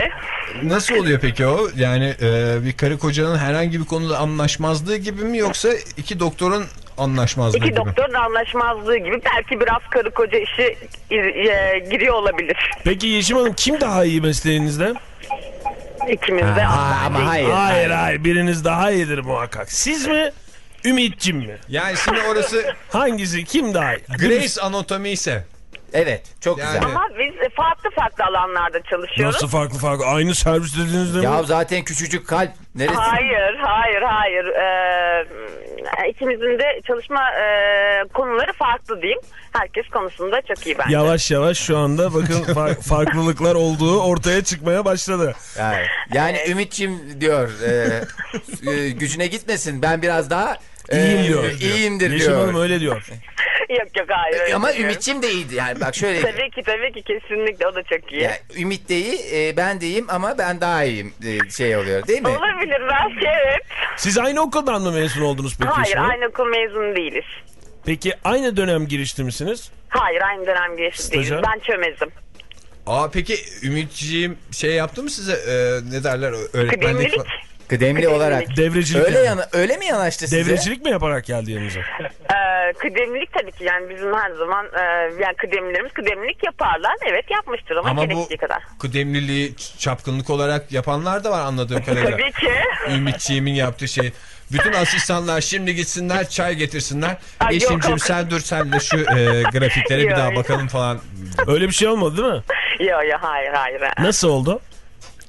Nasıl oluyor peki o? Yani e, bir karı kocanın herhangi bir konuda anlaşmazlığı gibi mi yoksa iki doktorun anlaşmazlığı İki gibi? doktorun anlaşmazlığı gibi belki biraz karı koca işi e, giriyor olabilir. Peki Yeşim Hanım kim daha iyi mesleğinizde? İkimiz de. Ha, ama hayır. Hayır hayır biriniz daha iyidir muhakkak. Siz mi? Ümitçim mi? Yani şimdi orası Hangisi? Kim daha iyi? Grace anatomi ise Evet çok Yani- güzel. Ama biz farklı farklı alanlarda çalışıyoruz. Nasıl farklı farklı? Aynı servis dediğinizde mi? Ya zaten küçücük kalp neresi? Hayır, hayır, hayır. Ee, ikimizin de çalışma e, konuları farklı diyeyim. Herkes konusunda çok iyi bence. Yavaş yavaş şu anda bakın far- farklılıklar olduğu ortaya çıkmaya başladı. Yani, yani Ümit'ciğim diyor e, e, gücüne gitmesin ben biraz daha İyiyim diyor. iyiyimdir Yeşim diyor. Hanım öyle diyor. Yok yok hayır. öyle Ama. Ümit'ciğim de iyiydi yani bak şöyle Tabii ki tabii ki kesinlikle o da çok iyi. yani Ümit de iyi e, ben de iyiyim ama ben daha iyiyim e, şey oluyor değil mi? Olabilir belki evet. Siz aynı okuldan mı mezun oldunuz peki? Hayır Yeşim Hanım? aynı okul mezunu değiliz. Peki aynı dönem girişti misiniz? Hayır aynı dönem geçti değiliz. Ben çömezim. Aa peki Ümitciğim şey yaptı mı size e, ne derler öğretmenlik Kıdemlilik. Falan? Kıdemli olarak. Devrecilik. Öyle yani. yana, öyle mi yanaştı size? Devrecilik mi yaparak geldi yanınıza? Ee, kıdemlilik tabii ki yani bizim her zaman e, yani kıdemlilerimiz kıdemlilik yaparlar. Evet yapmıştır ama, Ama bu gerektiği kadar. kıdemliliği çapkınlık olarak yapanlar da var anladığım kadarıyla. Tabii ki. Ümitciğimin yaptığı şey. Bütün asistanlar şimdi gitsinler çay getirsinler. Ay, yok, yok. sen dur sen de şu e, grafiklere bir daha bakalım falan. Öyle bir şey olmadı değil mi? Yok yok hayır hayır. Nasıl oldu?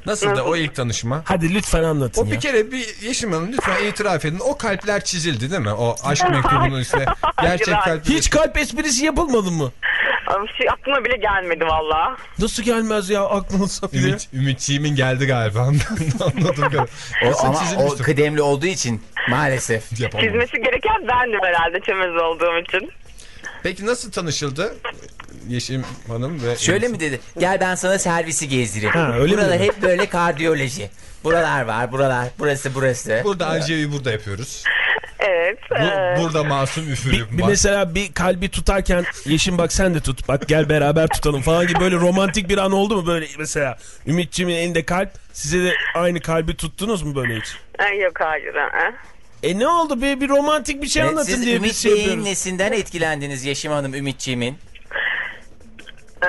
Nasıl da o ilk tanışma? Hadi lütfen anlatın O ya. bir kere bir Yeşim Hanım lütfen itiraf edin. O kalpler çizildi değil mi? O aşk mektubunun üstüne. Gerçek Hayır, kalp. Hiç kalp esprisi yapılmadı mı? Ama şey aklıma bile gelmedi valla. Nasıl gelmez ya aklınıza bile? Ümit, Ümitciğimin geldi galiba. Anladım galiba. O, ama o kıdemli olduğu için Maalesef. Çizmesi gereken bendim herhalde çömez olduğum için. Peki nasıl tanışıldı Yeşim Hanım ve... Şöyle mi dedi? Gel ben sana servisi gezdireyim. Ha, öyle mi Burada dedi? hep böyle kardiyoloji. Buralar var, buralar, burası, burası. Burada Anjiyo'yu burada yapıyoruz. Evet. Bu, burada masum üfürüm Bir var. mesela bir kalbi tutarken Yeşim bak sen de tut bak gel beraber tutalım falan gibi böyle romantik bir an oldu mu böyle mesela Ümitciğimin elinde kalp size de aynı kalbi tuttunuz mu böyle hiç? yok hayır. e. E ne oldu bir, bir romantik bir şey Evet, anlatın siz diye Ümit biz şey Bey'in nesinden etkilendiniz Yeşim Hanım Ümitçiğimin? E,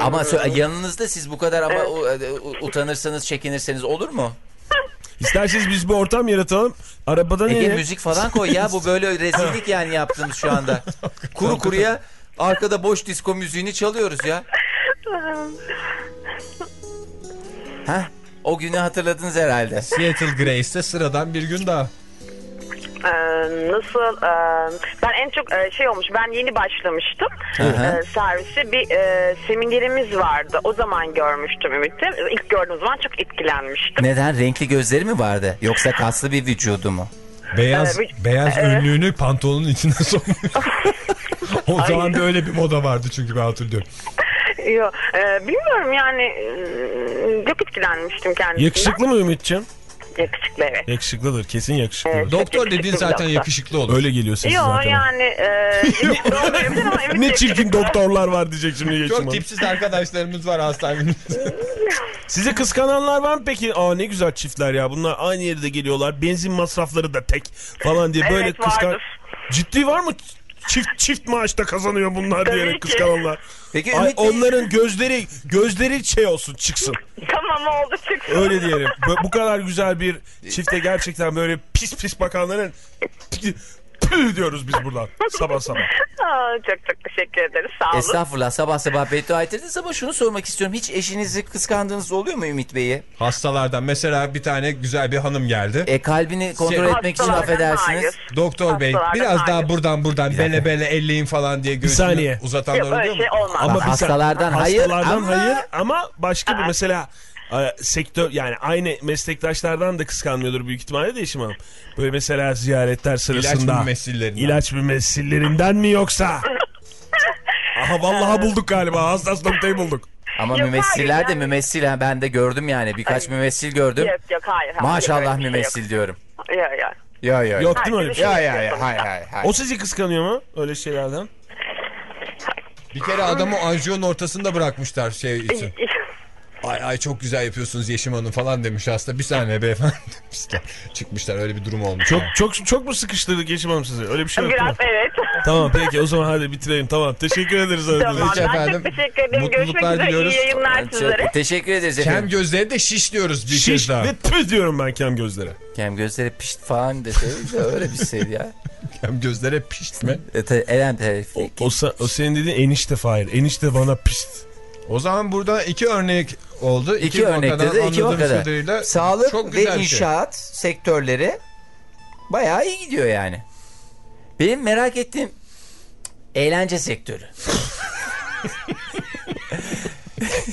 Ama sö- yanınızda siz bu kadar ama u- u- utanırsanız çekinirseniz olur mu? İsterseniz biz bir ortam yaratalım. Arabadan Ege inelim. müzik falan koy ya bu böyle rezillik yani yaptığımız şu anda. Kuru kuruya arkada boş disco müziğini çalıyoruz ya. Heh, o günü hatırladınız herhalde. Seattle Grace'te sıradan bir gün daha. E, nasıl? e, ben en çok e, şey olmuş. Ben yeni başlamıştım Hı hı. e, servise. Bir e, seminerimiz vardı. O zaman görmüştüm Ümit'i. İlk gördüğüm zaman çok etkilenmiştim. Neden? Renkli gözleri mi vardı? Yoksa kaslı bir vücudu mu? Beyaz Evet, beyaz evet. önlüğünü pantolonun içine sokmuş. o zaman da öyle bir moda vardı çünkü ben hatırlıyorum. Yok, e, bilmiyorum yani e, çok etkilenmiştim kendisinden. Yakışıklı mı Ümitciğim? Yakışıklı evet. Yakışıklıdır kesin yakışıklıdır. Evet. Doktor dediğin zaten bir yakışıklı olur. Öyle geliyor sesi Yok zaten. yani e, ama Ne çirkin doktorlar var diyecek şimdi Yeşim Çok tipsiz arkadaşlarımız var hastanemizde. Sizi kıskananlar var mı peki? Aa ne güzel çiftler ya. Bunlar aynı yerde geliyorlar. Benzin masrafları da tek falan diye böyle Evet, kıskan... vardır. Ciddi var mı? Çift çift maaşta kazanıyor bunlar Tabii diyerek ki. kıskananlar. Peki Ay, onların gözleri gözleri şey olsun çıksın. Tamam oldu çıksın. Öyle diyelim. Bu- Bu kadar güzel bir çifte gerçekten böyle pis pis bakanların püh diyoruz biz buradan sabah sabah. Aa, çok çok teşekkür ederiz. Sağ olun. Estağfurullah sabah sabah beddua ettirdiniz ama şunu sormak istiyorum. Hiç eşinizi kıskandığınız oluyor mu Ümit Bey'i? Hastalardan mesela bir tane güzel bir hanım geldi. E kalbini kontrol Şey- etmek için Hastalardan affedersiniz. hayır. Doktor bey Hastalardan biraz daha hayır. buradan buradan bele bele elleyin falan diye göğsünü saniye. uzatanlar oluyor mu? şey olmaz. Ama Bak, bir sen- hastalardan hayır hastalardan ama- hayır ama başka bir mesela sektör yani aynı meslektaşlardan da kıskanmıyordur büyük ihtimalle de Yeşim Hanım. Böyle mesela ziyaretler sırasında. mümessillerinden. İlaç mümessillerinden mi yoksa? Aha vallahi bulduk galiba. Hassas noktayı bulduk. Ama Yok, mümessiller hayır, de yani- mümessil. ha, Ben de gördüm yani. Birkaç mümessil gördüm. Yok yok hayır. hayır. Maşallah şey mümessil diyorum. Yok yok. yok. Ya ya. Yok değil mi öyle bir şey? Ya ya ya. Hay hay hay. O sizi kıskanıyor mu öyle şeylerden? Bir kere adamı anjiyonun ortasında bırakmışlar şey için. Ay ay çok güzel yapıyorsunuz Yeşim Hanım falan demiş hasta. Bir saniye beyefendi demişler. Çıkmışlar öyle bir durum olmuş. Çok yani. çok çok mu sıkıştırdık Yeşim Hanım sizi? Öyle bir şey yok Biraz mi? evet. Tamam peki o zaman hadi bitirelim. Tamam teşekkür ederiz. tamam. Ben efendim. çok teşekkür ederim. Görüşmek Mutluluklar üzere. diliyoruz. İyi yayınlar Çok sizlere. teşekkür ederiz Kem efendim. gözleri de şiş diyoruz bir Şiş kez daha. ve püh diyorum ben kem gözlere. Kem gözleri pişt falan deseydi de öyle bir şeydi ya. Kem gözlere pişme. E, te- Eren te- O, o, o senin dediğin enişte Fahir. Enişte bana pişt. O zaman burada iki örnek oldu. İki örnekte vakadan de iki anladığımız vakada. Sağlık çok ve şey. inşaat sektörleri bayağı iyi gidiyor yani. Benim merak ettiğim eğlence sektörü.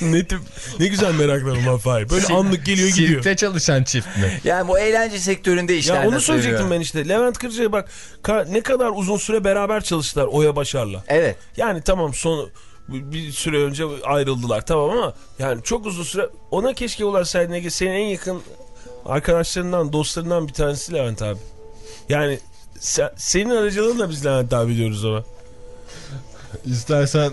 ne tip ne güzel meraklarım var Fahir. Böyle anlık geliyor gidiyor. Sirkte çalışan çift mi? Yani bu eğlence sektöründe işler Ya onu söyleyecektim ben işte. Levent Kırca'ya bak ka- ne kadar uzun süre beraber çalıştılar Oya Başar'la. Evet. Yani tamam son bir süre önce ayrıldılar tamam ama yani çok uzun süre ona keşke ulaşsaydın Ege senin en yakın arkadaşlarından dostlarından bir tanesi Levent abi. Yani sen- senin aracılığınla biz Levent abi diyoruz ama. İstersen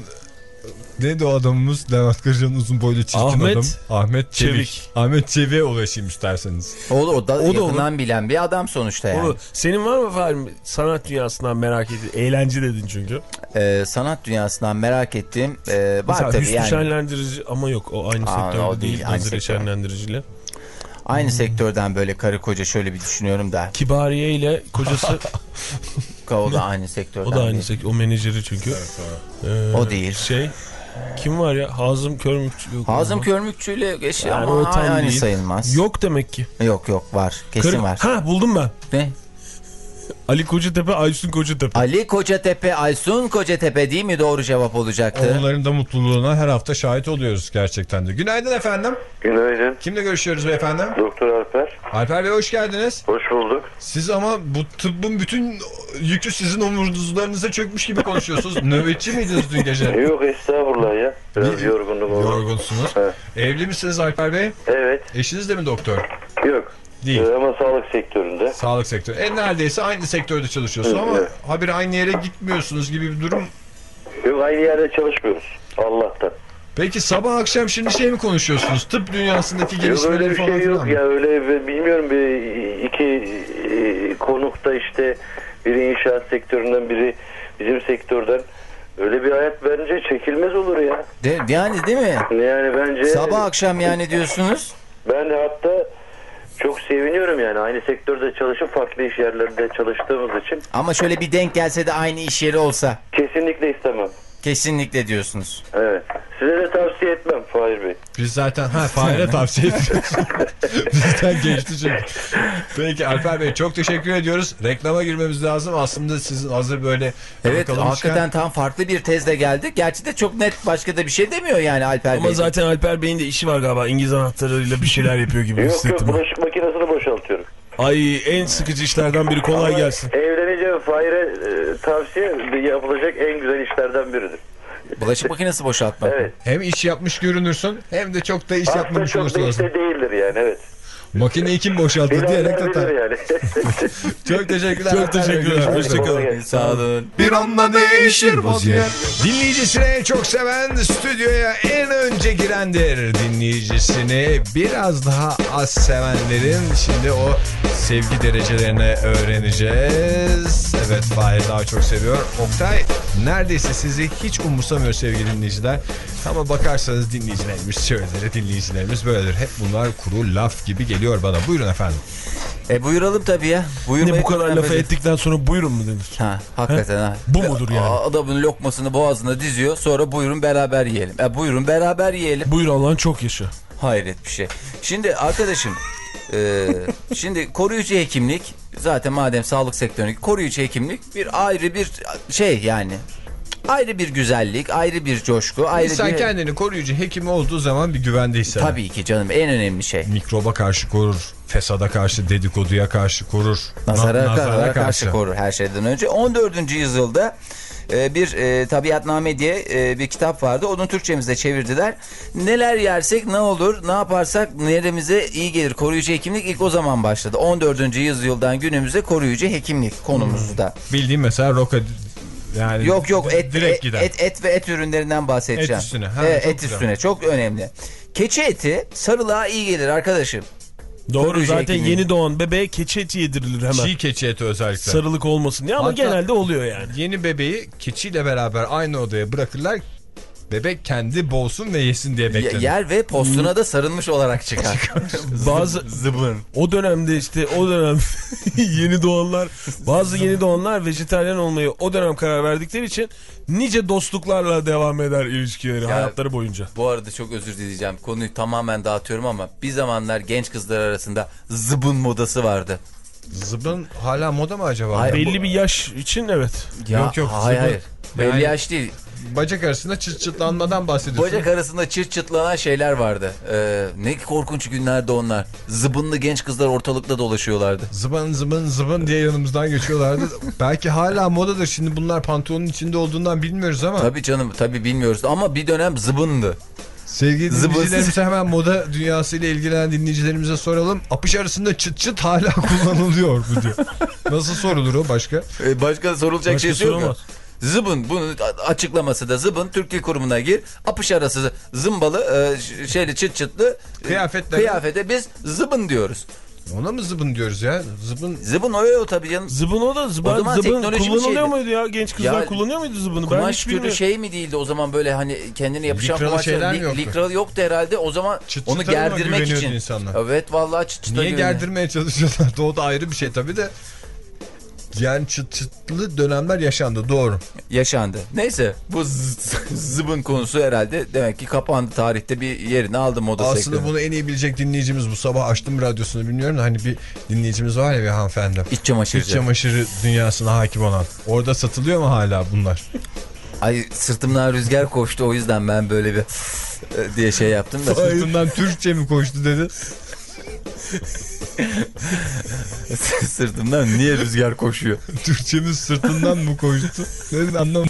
neydi o adamımız? Levent Kırca'nın uzun boylu çirkin Ahmet adam. Ahmet Çevik. Çevik. Ahmet Çevik'e ulaşayım isterseniz. O, o da O da yakından bilen bir adam sonuçta yani. Oğlum, senin var mı Fahir sanat dünyasından merak ettiğin eğlence dedin çünkü. Ee, sanat dünyasından merak ettiğim e, var Mesela tabii Hüsnü yani. şenlendirici ama yok o aynı Aa, sektörde o değil, değil. aynı sektör. şenlendiriciyle. Aynı sektörden böyle karı koca şöyle bir düşünüyorum da. Kibariye ile kocası O da aynı sektörden. o da aynı değil. sektör. O menajeri çünkü. Ee, O değil. Şey kim var ya Hazım Körmükçü yok. Hazım mu? Körmükçüyle eşi Yani ama o tam aynı değil. sayılmaz. Yok demek ki. Yok yok var. Kesin Karı- var. Ha buldum ben. Ne? Ali Kocatepe, Aysun Kocatepe. Ali Kocatepe, Aysun Kocatepe değil mi doğru cevap olacaktı? Onların da mutluluğuna her hafta şahit oluyoruz gerçekten de. Günaydın efendim. Günaydın. Kimle görüşüyoruz beyefendi? Doktor Alper. Alper Bey hoş geldiniz. Hoş bulduk. Siz ama bu tıbbın bütün yükü sizin omuzlarınıza çökmüş gibi konuşuyorsunuz. Nöbetçi miydiniz dün gece? Yok estağfurullah ya. Biraz Bir- yorgunluk oldu. Yorgunsunuz. Evet. Evli misiniz Alper Bey? Evet. Eşiniz de mi doktor? Yok. Değil. Ee, ama sağlık sektöründe. Sağlık sektörü. E neredeyse aynı sektörde çalışıyorsun ama Evet. habire aynı yere gitmiyorsunuz gibi bir durum. Yok aynı yerde çalışmıyoruz. Allah'tan. Peki sabah akşam şimdi şey mi konuşuyorsunuz? Tıp dünyasındaki Yok gelişmeleri öyle bir falan şey filan yok ya öyle bilmiyorum bir iki e, konukta işte biri inşaat sektöründen biri bizim sektörden öyle bir hayat bence çekilmez olur ya. De, yani değil mi? Yani bence Sabah akşam yani diyorsunuz. ben hatta çok seviniyorum yani aynı sektörde çalışıp farklı iş yerlerinde çalıştığımız için Ama şöyle bir denk gelse de aynı iş yeri olsa. kesinlikle istemem. Kesinlikle diyorsunuz. Evet. Size de tavsiye Fahir Bey. Biz zaten ha Fahir'e tavsiye ediyoruz. Bizden geçti çünkü. Peki Alper Bey çok teşekkür ediyoruz. Reklama girmemiz lazım. Aslında sizin hazır böyle Evet hakikaten tam farklı bir tezle geldi. Gerçi de çok net başka da bir şey demiyor yani Alper Ama Bey. zaten Alper Bey'in de işi var galiba. İngiliz anahtarlarıyla bir şeyler yapıyor gibi Yok yok hissettim. ben. bulaşık makinesini boşaltıyorum. Ay en sıkıcı işlerden biri kolay gelsin. Evleneceğim Fahir'e e, tavsiye yapılacak en güzel işlerden biridir. Bulaşık makinesi boşaltmak. Evet. Hem iş yapmış görünürsün hem de çok da iş Aslında yapmamış çok olursun. da aslında. işte değildir yani evet. Makineyi kim boşalttı diyerek de yani. Çok teşekkürler. Çok teşekkürler. Hoşçakalın. Sağ olun. Bir anda değişir vaziyet Dinleyicisini en çok seven stüdyoya en önce girendir. Dinleyicisini biraz daha az sevenlerin şimdi o sevgi derecelerini öğreneceğiz. Evet Fahir daha çok seviyor. Oktay neredeyse sizi hiç umursamıyor sevgili dinleyiciler. Ama bakarsanız dinleyicilerimiz şöyledir, dinleyicilerimiz böyledir. Hep bunlar kuru laf gibi geliyor bana. Buyurun efendim. E buyuralım tabii ya. Buyurmayı Ne bu kadar kullanabiliriz. ettikten sonra buyurun mu denir? Ha, hakikaten ha. Bu mudur yani? Adamın lokmasını boğazına diziyor sonra buyurun beraber yiyelim. E buyurun beraber yiyelim. Buyur Allah'ın çok yaşa. Hayret bir şey. Şimdi arkadaşım e, şimdi koruyucu hekimlik zaten madem sağlık sektöründeki koruyucu hekimlik bir ayrı bir şey yani. Ayrı bir güzellik, ayrı bir coşku, ayrı İnsan bir... kendini koruyucu hekimi olduğu zaman bir güvende hisseder. Tabii ki canım en önemli şey. Mikroba karşı korur, fesada karşı, dedikoduya karşı korur, Nazara, na- nazara karşı. korur her şeyden önce. 14. yüzyılda e, bir e, tabiatname diye e, bir kitap vardı. Onu Türkçemize çevirdiler. Neler yersek ne olur, ne yaparsak neremize iyi gelir. Koruyucu hekimlik ilk o zaman başladı. 14. yüzyıldan günümüze koruyucu hekimlik konumuzda. Bildiğim mesela roka yani Yok yok et, direkt et, gider. et, et ve et ürünlerinden bahsedeceğim. Et üstüne, ha, Evet, çok et güzel. üstüne çok önemli. Keçi eti sarılığa iyi gelir arkadaşım. Doğru Koruyucu zaten hekimliği. yeni doğan bebeğe keçi eti yedirilir hemen. Çiğ keçi eti özellikle. Sarılık olmasın diye ama Hatta- genelde oluyor yani. Yeni bebeği keçiyle beraber aynı odaya bırakırlar. Bebek kendi boğsun ve yesin diye Ye- beklenir. Yer ve postuna da sarılmış olarak çıkar. Bazı o dönemde işte o dönem yeni doğanlar bazı yeni doğanlar vejetaryen olmayı o dönem karar verdikleri için nice dostluklarla devam eder ilişkileri hayatları boyunca. Bu arada çok özür dileyeceğim. Konuyu tamamen dağıtıyorum ama bir zamanlar genç kızlar arasında zıbın modası vardı. Zıbın hala moda mı acaba? Hayır, Belli bir yaş için evet. Ya, Yok, yok, Hayır zıbın. hayır. Belli Yani- yaş değil. Bacak arasında çıt çıtlanmadan bahsediyorsun. Bacak arasında çırt çıtlanan şeyler vardı. Ee, ne korkunç günlerdi onlar. Zıbınlı genç kızlar ortalıkta dolaşıyorlardı. Zıbın zıbın zıbın diye yanımızdan geçiyorlardı. Belki hala modadır. Şimdi bunlar pantolonun içinde olduğundan bilmiyoruz ama. Tabii canım tabii bilmiyoruz ama bir dönem zıbındı. Sevgili dinleyicilerimize hemen moda dünyasıyla ilgilenen dinleyicilerimize soralım. Apış arasında çıt çıt hala kullanılıyor mu diyor. Nasıl sorulur o başka? Ee, başka sorulacak Başka şey yok. Zıbın bunun açıklaması da zıbın Türk Dil Kurumu'na gir. Apış arası zımbalı e, şeyli çıt çıtlı e, Kıyafetler- kıyafete biz zıbın diyoruz. Ona mı zıbın diyoruz ya? Zıbın Zıbın o o tabii canım. Zıbın o da O zıbın, zaman zıbın kullanılıyor şeydi. muydu ya? Genç kızlar Ya, kullanıyor muydu zıbını? ben Kumaş hiç türü bilmiyorum. şey mi değildi o zaman böyle hani kendine yapışan Likralı kumaş şeyler li- yoktu? likralı yoktu herhalde o zaman Çıt onu gerdirmek için. insanlar? Evet vallahi çıt çıta niye güveniyor. gerdirmeye çalışıyorlar? O da ayrı bir şey tabii de. Yani çıt çıtlı dönemler yaşandı doğru. Yaşandı. Neyse bu zıbın konusu herhalde demek ki kapandı tarihte bir yerini aldı moda Aslında sektörü. bunu en iyi bilecek dinleyicimiz bu sabah açtım radyosunu bilmiyorum da hani bir dinleyicimiz var ya bir hanımefendi. İç çamaşırcı. İç çamaşırı dünyasına hakim olan. Orada satılıyor mu hala bunlar? Ay sırtımdan rüzgar koştu o yüzden ben böyle bir diye şey yaptım da. Sırtından Türkçe mi koştu dedi. Sırtımdan niye rüzgar koşuyor? Türkçemiz sırtından mı koştu? Ne dedi anlamadım.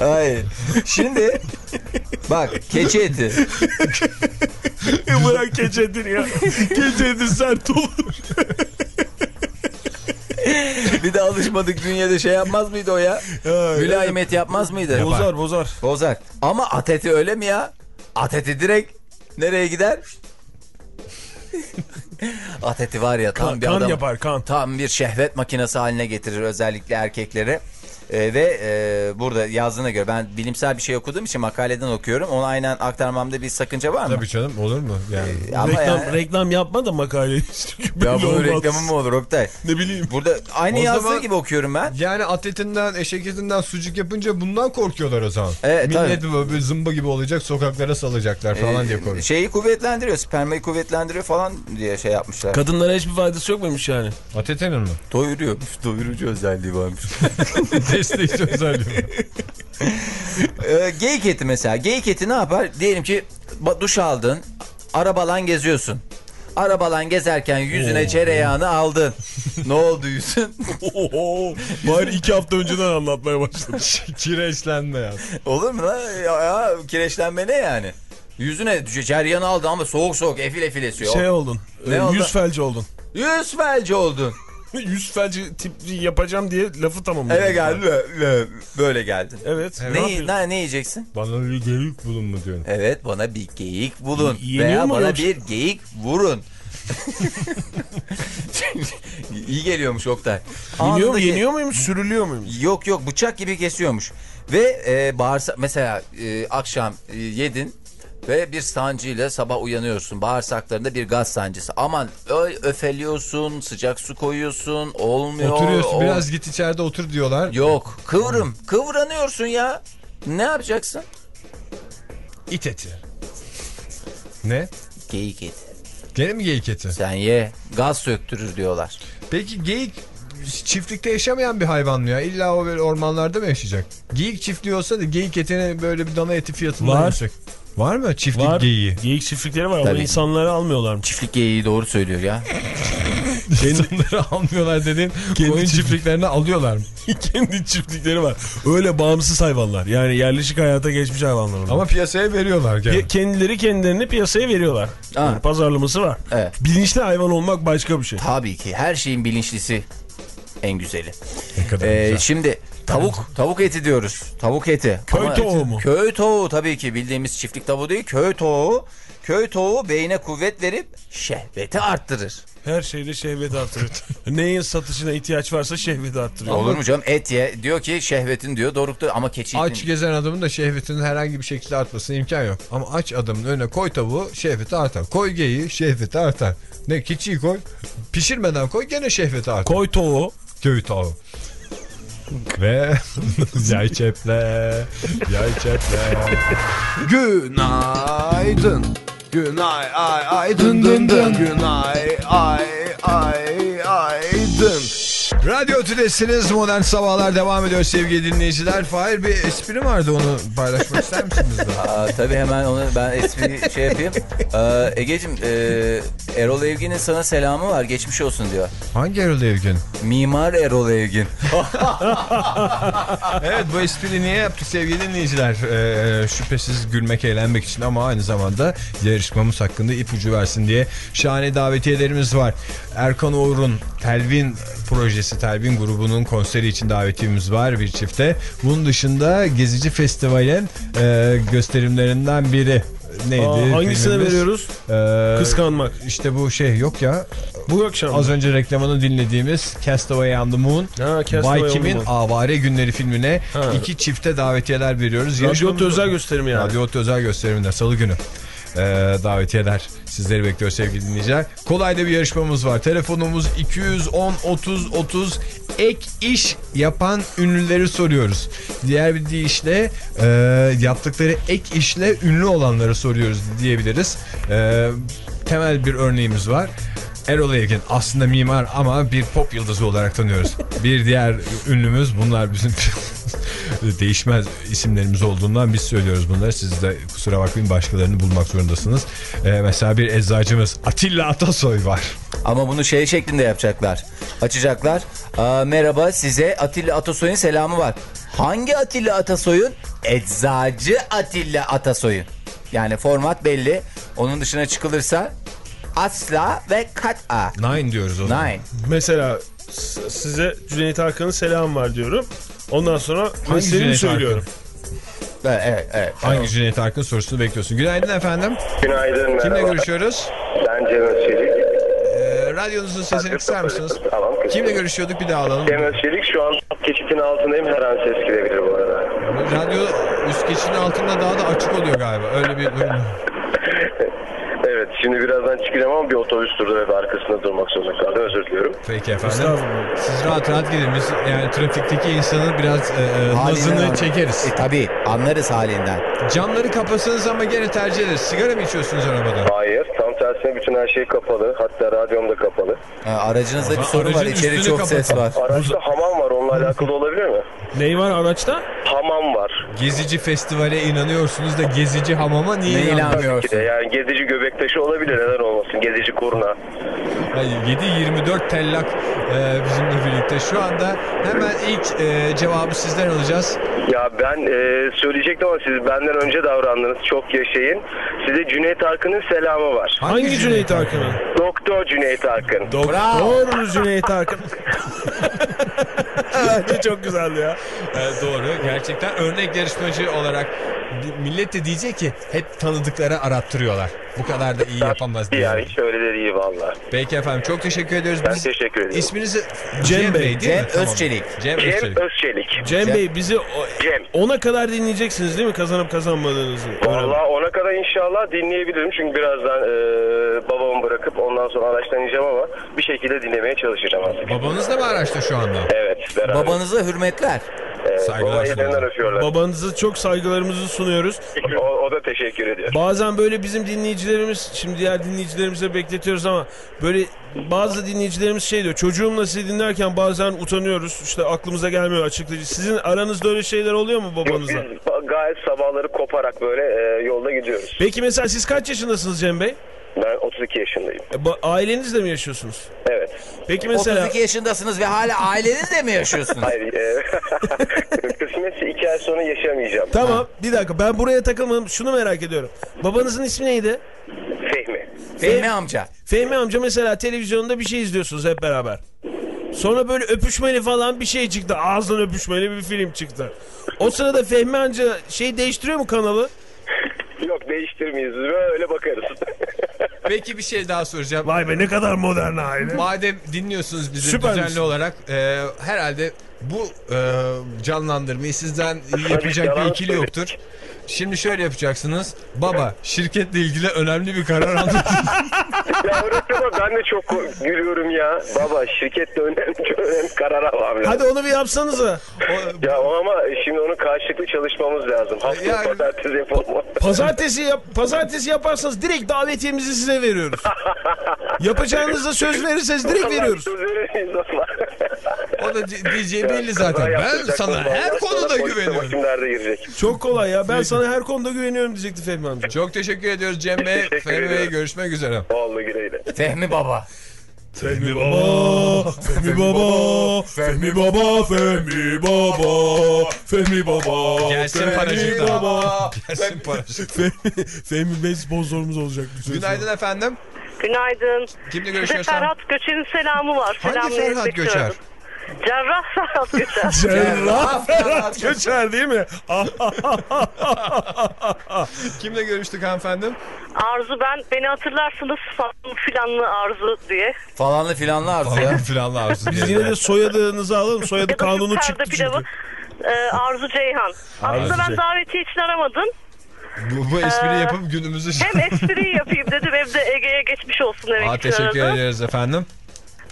Ay. Şimdi bak keçi eti. Bırak keçedir ya. keçedir sert olur. Bir de alışmadık dünyada şey yapmaz mıydı o ya? Mülayim et yapmaz mıydı? Bozar bozar. Bozar. Ama at eti öyle mi ya? At eti direkt nereye gider? at eti var ya tam Kan, bir kan adam. yapar kan. Tam bir şehvet makinesi haline getirir özellikle erkekleri. Ee, ve e, burada yazdığına göre ben bilimsel bir şey okuduğum için makaleden okuyorum. Onu aynen aktarmamda bir sakınca var mı? Tabii canım olur mu? Yani Ama reklam, yani- reklam yapma da makaleyi. Ya bunun reklamı mı olur Oktay? Ne bileyim. Burada aynı O yazdığı zaman- gibi okuyorum ben. Yani at etinden, eşek etinden sucuk yapınca bundan korkuyorlar o zaman. Evet, Millet böyle zımba gibi olacak sokaklara salacaklar falan diye Ee, korkuyor. Şeyi kuvvetlendiriyor, spermayı kuvvetlendiriyor falan diye şey yapmışlar. Kadınlara hiçbir faydası yok muymuş yani? At etinin mi? Doyuruyormuş, doyurucu özelliği varmış. Destekçi özelliği. ee, geyik eti mesela. Geyik eti ne yapar? Diyelim ki duş aldın, arabalan geziyorsun. Arabalan gezerken yüzüne cereyağını aldın. ne oldu yüzün? Bari iki hafta önceden anlatmaya başladım. Kireçlenme ya. Olur mu lan? Ya, ya, kireçlenme ne yani? Yüzüne cereyanı aldın ama soğuk soğuk efil efil esiyor. Şey oldun. Ne e, oldu? Yüz felci oldun. Yüz felci oldun. yüz felci tipi yapacağım diye lafı tamamladım. Eve geldin. Böyle geldin. Evet. Ne, Ne ne, ne yiyeceksin? Bana bir geyik bulun mu diyorsun? Evet bana bir geyik bulun. Y- Veya bana yoksa? bir geyik vurun. İyi geliyormuş Oktay. Yeniyor, Anındaki- yeniyor muymuş, sürülüyor muymuş? Yok yok bıçak gibi kesiyormuş. Ve e, bağırsak mesela e, akşam e, yedin ve bir sancıyla sabah uyanıyorsun. Bağırsaklarında bir gaz sancısı. Aman öfeliyorsun, sıcak su koyuyorsun, olmuyor. Oturuyorsun ol- biraz git içeride otur diyorlar. Yok kıvrım, kıvranıyorsun ya. Ne yapacaksın? İt eti. Ne? Geyik eti. Gene mi geyik eti? Sen ye, gaz söktürür diyorlar. Peki geyik çiftlikte yaşamayan bir hayvan mı ya? İlla o böyle ormanlarda mı yaşayacak? Geyik çiftliği olsa da geyik etine böyle bir dana eti fiyatından Var. yüksek. Var mı çiftlik Var. geyiği? Geyik çiftlikleri var ama insanları almıyorlarmış. Çiftlik geyiği doğru söylüyor ya. İnsanları almıyorlar dediğin koyun çiftliklerini alıyorlar mı? Kendi çiftlikleri var. Öyle bağımsız hayvanlar. Yani yerleşik hayata geçmiş hayvanlar onlar. Ama piyasaya veriyorlar. Pi- kendileri kendilerini piyasaya veriyorlar. Ha. Yani pazarlaması var. Evet. Bilinçli hayvan olmak başka bir şey. Tabii ki her şeyin bilinçlisi en güzeli. Ne kadar Ee, güzel. şimdi tavuk tavuk eti diyoruz. Tavuk eti. Köy Ama- tavuğu mu? Köy tavuğu tabii ki bildiğimiz çiftlik tavuğu değil. Köy tavuğu. Köy tavuğu beyne kuvvet verip şehveti arttırır. Her şeyde şehvet artırır. Neyin satışına ihtiyaç varsa şehveti arttırıyor. Olur mu canım et ye. Diyor ki şehvetin diyor dorukta ama keçi Aç itin- gezen adamın da şehvetinin herhangi bir şekilde artmasına imkan yok. Ama aç adamın önüne koy tavuğu şehveti artar. Koy geyiği şehveti artar. Ne keçiyi koy pişirmeden koy gene şehveti artar. Koy tavuğu. Köy tavuğu. Ve yay çeple, yay çeple. Günaydın. Günay ay ay dın dın dın. Günay ay ay ay dın. Radyo Tülesi'niz Modern Sabahlar devam ediyor sevgili dinleyiciler. Fahir bir espri vardı onu paylaşmak ister misiniz? Aa, tabii hemen onu ben espri şey yapayım. Ee, Ege'cim e, Erol Evgin'in sana selamı var. Geçmiş olsun diyor. Hangi Erol Evgin? Mimar Erol Evgin. Evet bu espriyi niye yaptık sevgili dinleyiciler? Ee, şüphesiz gülmek eğlenmek için ama aynı zamanda yarışmamız hakkında ipucu versin diye şahane davetiyelerimiz var. Erkan Oğur'un Telvin projesi Telvin grubunun konseri için davetiyemiz var bir çifte. Bunun dışında Gezici Festival'in e, gösterimlerinden biri. Neydi? Aa, hangisine filmimiz? veriyoruz? Ee, Kıskanmak. İşte bu şey yok ya. Bu akşam. Az önce reklamını dinlediğimiz Castaway on the Moon. Ha, Castaway. Avare Günleri filmine Ha. iki çifte davetiyeler veriyoruz. Radyo özel gösterimi yani. Radyo özel gösteriminde salı günü. E, davetiyeler sizleri bekliyor sevgili dinleyiciler. Kolay da bir yarışmamız var. Telefonumuz 210 30 30 ek iş yapan ünlüleri soruyoruz. Diğer bir deyişle e, yaptıkları ek işle ünlü olanları soruyoruz diyebiliriz. E, temel bir örneğimiz var. Erol Evgin aslında mimar ama bir pop yıldızı olarak tanıyoruz. Bir diğer ünlümüz bunlar bizim değişmez isimlerimiz olduğundan biz söylüyoruz bunları. Siz de kusura bakmayın başkalarını bulmak zorundasınız. Ee, mesela bir eczacımız Atilla Atasoy var. Ama bunu şey şeklinde yapacaklar. Açacaklar. Aa, merhaba size Atilla Atasoy'un selamı var. Hangi Atilla Atasoy'un? Eczacı Atilla Atasoy'un. Yani format belli. Onun dışına çıkılırsa asla ve kat'a. Nine diyoruz o zaman. Nine. Mesela size Cüneyt Arkan'ın selam var diyorum. Ondan sonra mesleğimi Cüneyt söylüyorum. Evet, evet, evet. Hangi Cüneyt Arkın sorusunu bekliyorsun? Günaydın efendim. Günaydın merhaba. Kimle görüşüyoruz? Ben Cem Özçelik. Ee, radyonuzun sesini kısar mısınız? Tamam. Kimle görüşüyorduk bir daha alalım. Cem Özçelik şu an geçitin altındayım her an ses gidebilir bu arada. Radyo üst geçinin altında daha da açık oluyor galiba. Öyle bir durum. Şimdi birazdan çıkacağım ama bir otobüs durdu ve arkasında durmak zorunda kaldım özür diliyorum. Peki efendim. Siz rahat rahat gidin. Biz yani trafikteki insanın biraz e, e, nazını çekeriz. E, tabii anlarız halinden. Camları kapasınız ama gene tercih ederiz. Sigara mı içiyorsunuz arabada? Hayır tam tersine bütün her şey kapalı hatta radyom da kapalı. Ha, aracınızda bir sorun var. İçeri çok ses var. Araçta hamam var onunla alakalı olabilir mi? Ney var araçta? Hamam var. Gezici festivale inanıyorsunuz da gezici hamama niye Ne inanmıyorsun? yani gezici göbek taşı olabilir neden olmasın gezici kurna. Hayır, 7-24 tellak e, bizimle birlikte. Şu anda hemen ilk e, cevabı sizden alacağız. Ya ben e, söyleyecektim ama siz benden önce davrandınız çok yaşayın. Size Cüneyt Arkın'ın selamı var. Hangi, Cüneyt Arkan'ın? Doktor Cüneyt Arkın. Doktor Cüneyt Arkan. evet, çok güzeldi ya. E, doğru. Gerçekten örnek yarışmacı olarak millet de diyecek ki hep tanıdıkları arattırıyorlar. Bu kadar da iyi yapamaz diye. Yani hiç öyle de değil valla. Peki efendim çok teşekkür ediyoruz. Ben Biz teşekkür ederim. isminizi Cem Bey, değil mi? Cem Tamam. Özçelik. Cem, Cem Özçelik. Özçelik. Cem Bey bizi o- Cem. ona kadar dinleyeceksiniz değil mi? Kazanıp kazanmadığınızı. Valla ona kadar inşallah dinleyebilirim. Çünkü birazdan e, babamı bırakıp ondan sonra araçtan ineceğim ama bir şekilde dinlemeye çalışacağım artık. Babanız da mı araçta şu anda? Evet beraber. Babanıza hürmetler. Saygılar öpüyorlar. Babanıza çok saygılarımızı sunuyoruz. O, o da teşekkür ediyor. Bazen böyle bizim dinleyicilerimiz, şimdi diğer dinleyicilerimize bekletiyoruz ama böyle bazı dinleyicilerimiz şey diyor. Çocuğumla sizi dinlerken bazen utanıyoruz. İşte aklımıza gelmiyor açıklayıcı. Sizin aranızda öyle şeyler oluyor mu babanızla? Biz gayet sabahları koparak böyle e, yolda gidiyoruz. Peki mesela siz kaç yaşındasınız CemEy? Ben 32 yaşındayım. E, ba- ailenizle mi yaşıyorsunuz? Evet. Peki mesela 32 yaşındasınız ve hala ailenizle mi yaşıyorsunuz? Hayır. E, kısmetse iki ay sonra yaşamayacağım. tamam bir dakika ben buraya takılmadım. Şunu merak ediyorum. Babanızın ismi neydi? Fehmi. Fehmi amca. Fehmi amca mesela televizyonda bir şey izliyorsunuz hep beraber. Sonra böyle öpüşmeli falan bir şey çıktı. Ağzından öpüşmeli bir film çıktı. O sırada Fehmi amca şey değiştiriyor mu kanalı? Yok değiştirmeyiz. Böyle bakarız. Peki bir şey daha soracağım. Vay be ne kadar modern aile. Madem dinliyorsunuz bizi Süpermiş. düzenli olarak e, herhalde bu e, canlandırmayı sizden yapacak bir ikili yoktur. Şimdi şöyle yapacaksınız. Baba şirketle ilgili önemli bir karar aldım. ya ben de çok gülüyorum ya. Baba şirkette önemli, çok önemli karar almam lazım. Hadi onu bir yapsanıza. Ya o ama şimdi onun karşılıklı çalışmamız lazım. Hafta Yani- pazartesi yapalım. Pazartesi yap pazartesi yaparsanız direkt davetiyemizi size veriyoruz. Yapacağınıza söz verirseniz direkt veriyoruz. Söz veremeyiz ama. o da di- diyeceği belli zaten. Ben sana her konuda güveniyorum. Bakayım nerede girecek. Çok kolay ya. Ben sana her konuda güveniyorum diyecekti Fehmi amca. Çok teşekkür ediyoruz Cem Bey. Fehmi Bey görüşmek üzere. Oldu güleyle. Fehmi baba. Fehmi baba, Fehmi baba, Fehmi baba, Fehmi baba, Fehmi baba. Gelsin Fehmi paracık da. baba. Gelsin paracık. Fehmi, Fehmi Bey sponsorumuz olacak. bir süre sonra. Günaydın efendim. Günaydın. Kimle Size? Ferhat Göçer'in selamı var. Hangi Selamını Ferhat. Göçer? Cerrah Ferhat Göçer. Cerrah Ferhat Göçer değil mi? Kimle görüştük hanımefendim? Arzu ben. Beni hatırlarsınız falan filanlı Arzu diye. Falanlı filanlı arzu ya. Filanlı arzu Biz yine de soyadınızı alalım. Soyadı kanunu çıktı çünkü. Ee, Arzu Ceyhan. Aslında ben davetiye için aramadım. Bu, bu espriyi yapıp günümüzü... Hem espriyi yapayım dedim hem de Ege'ye geçmiş olsun demek Aa, teşekkür ederiz efendim.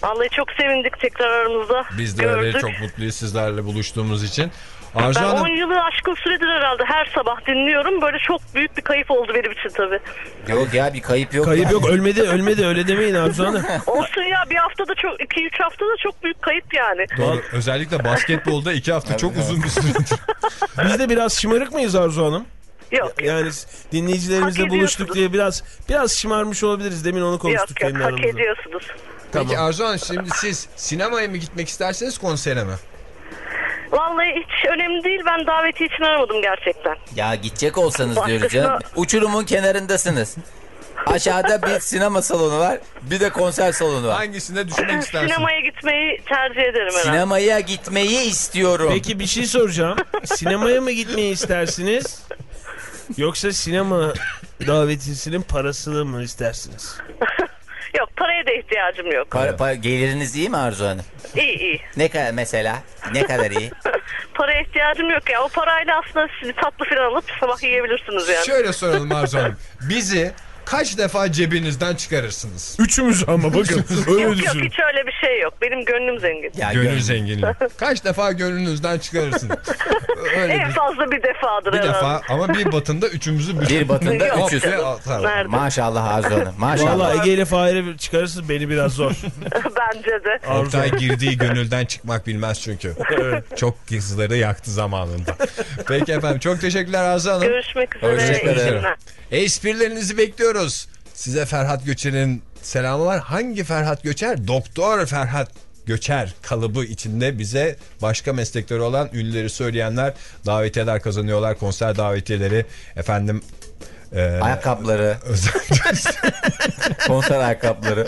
Vallahi çok sevindik tekrar aramızda. Biz de öyle gördük. çok mutluyuz sizlerle buluştuğumuz için. Arzu Ben 10 Hanım yılı aşkın süredir herhalde her sabah dinliyorum. Böyle çok büyük bir kayıp oldu benim için tabii. Yok ya bir kayıp yok. Kayıp yok ölmedi ölmedi öyle demeyin Arzu Hanım. Olsun ya bir haftada çok, 2-3 haftada çok büyük kayıp yani. doğru. Özellikle basketbolda iki hafta çok uzun bir süredir. Biz de biraz şımarık mıyız Arzu Hanım? Yok Yani dinleyicilerimizle buluştuk ediyorsunuz. diye biraz biraz şımarmış olabiliriz. Demin onu konuştuk yok yok kendi hak aramızda. Ediyorsunuz. Peki Arzu Hanım şimdi siz sinemaya mı gitmek isterseniz konsere mi? Vallahi hiç önemli değil ben daveti için aramadım gerçekten. Ya gidecek olsanız Başkasına- diyoruz canım. Uçurumun kenarındasınız. Aşağıda bir sinema salonu var. Bir de konser salonu var. Hangisinde düşünmek istersin? Sinemaya gitmeyi tercih ederim herhalde. Sinemaya gitmeyi istiyorum. Peki bir şey soracağım. Sinemaya mı gitmeyi istersiniz? Yoksa sinema davetisinin parasını mı istersiniz? Yok paraya da ihtiyacım yok. Para, para- geliriniz iyi mi Arzu Hanım? İyi iyi. Ne kadar mesela? Ne kadar iyi? Paraya ihtiyacım yok ya. O parayla aslında siz tatlı falan alıp sabah yiyebilirsiniz yani. Şöyle soralım Arzu Hanım. Bizi kaç defa cebinizden çıkarırsınız? Üçümüz ama bakın öyle Yok yok düşünün. hiç öyle bir şey yok. Benim gönlüm zengin. Ya Gönül gönül- zenginliği. Kaç defa gönlünüzden çıkarırsınız? Öyle En bir, fazla bir defadır bir herhalde. defa ama bir batında üçümüzü bütün. Bir batında Yok üçüz. Maşallah Arzu Hanım. Maşallah. Valla Ege ile Fahir'e çıkarırsın beni biraz zor. Bence de. Oktay girdiği gönülden çıkmak bilmez çünkü. Çok kızları yaktı zamanında. Peki efendim çok teşekkürler Arzu Hanım. Görüşmek üzere. Ederim. günler. Esprilerinizi bekliyoruz. Size Ferhat Göçer'in selamı var. Hangi Ferhat Göçer? Doktor Ferhat Göçer kalıbı içinde bize başka meslekleri olan ünlüleri söyleyenler davetiyeler kazanıyorlar. Konser davetiyeleri efendim e, Ayakkabıları, konser ayakkabıları.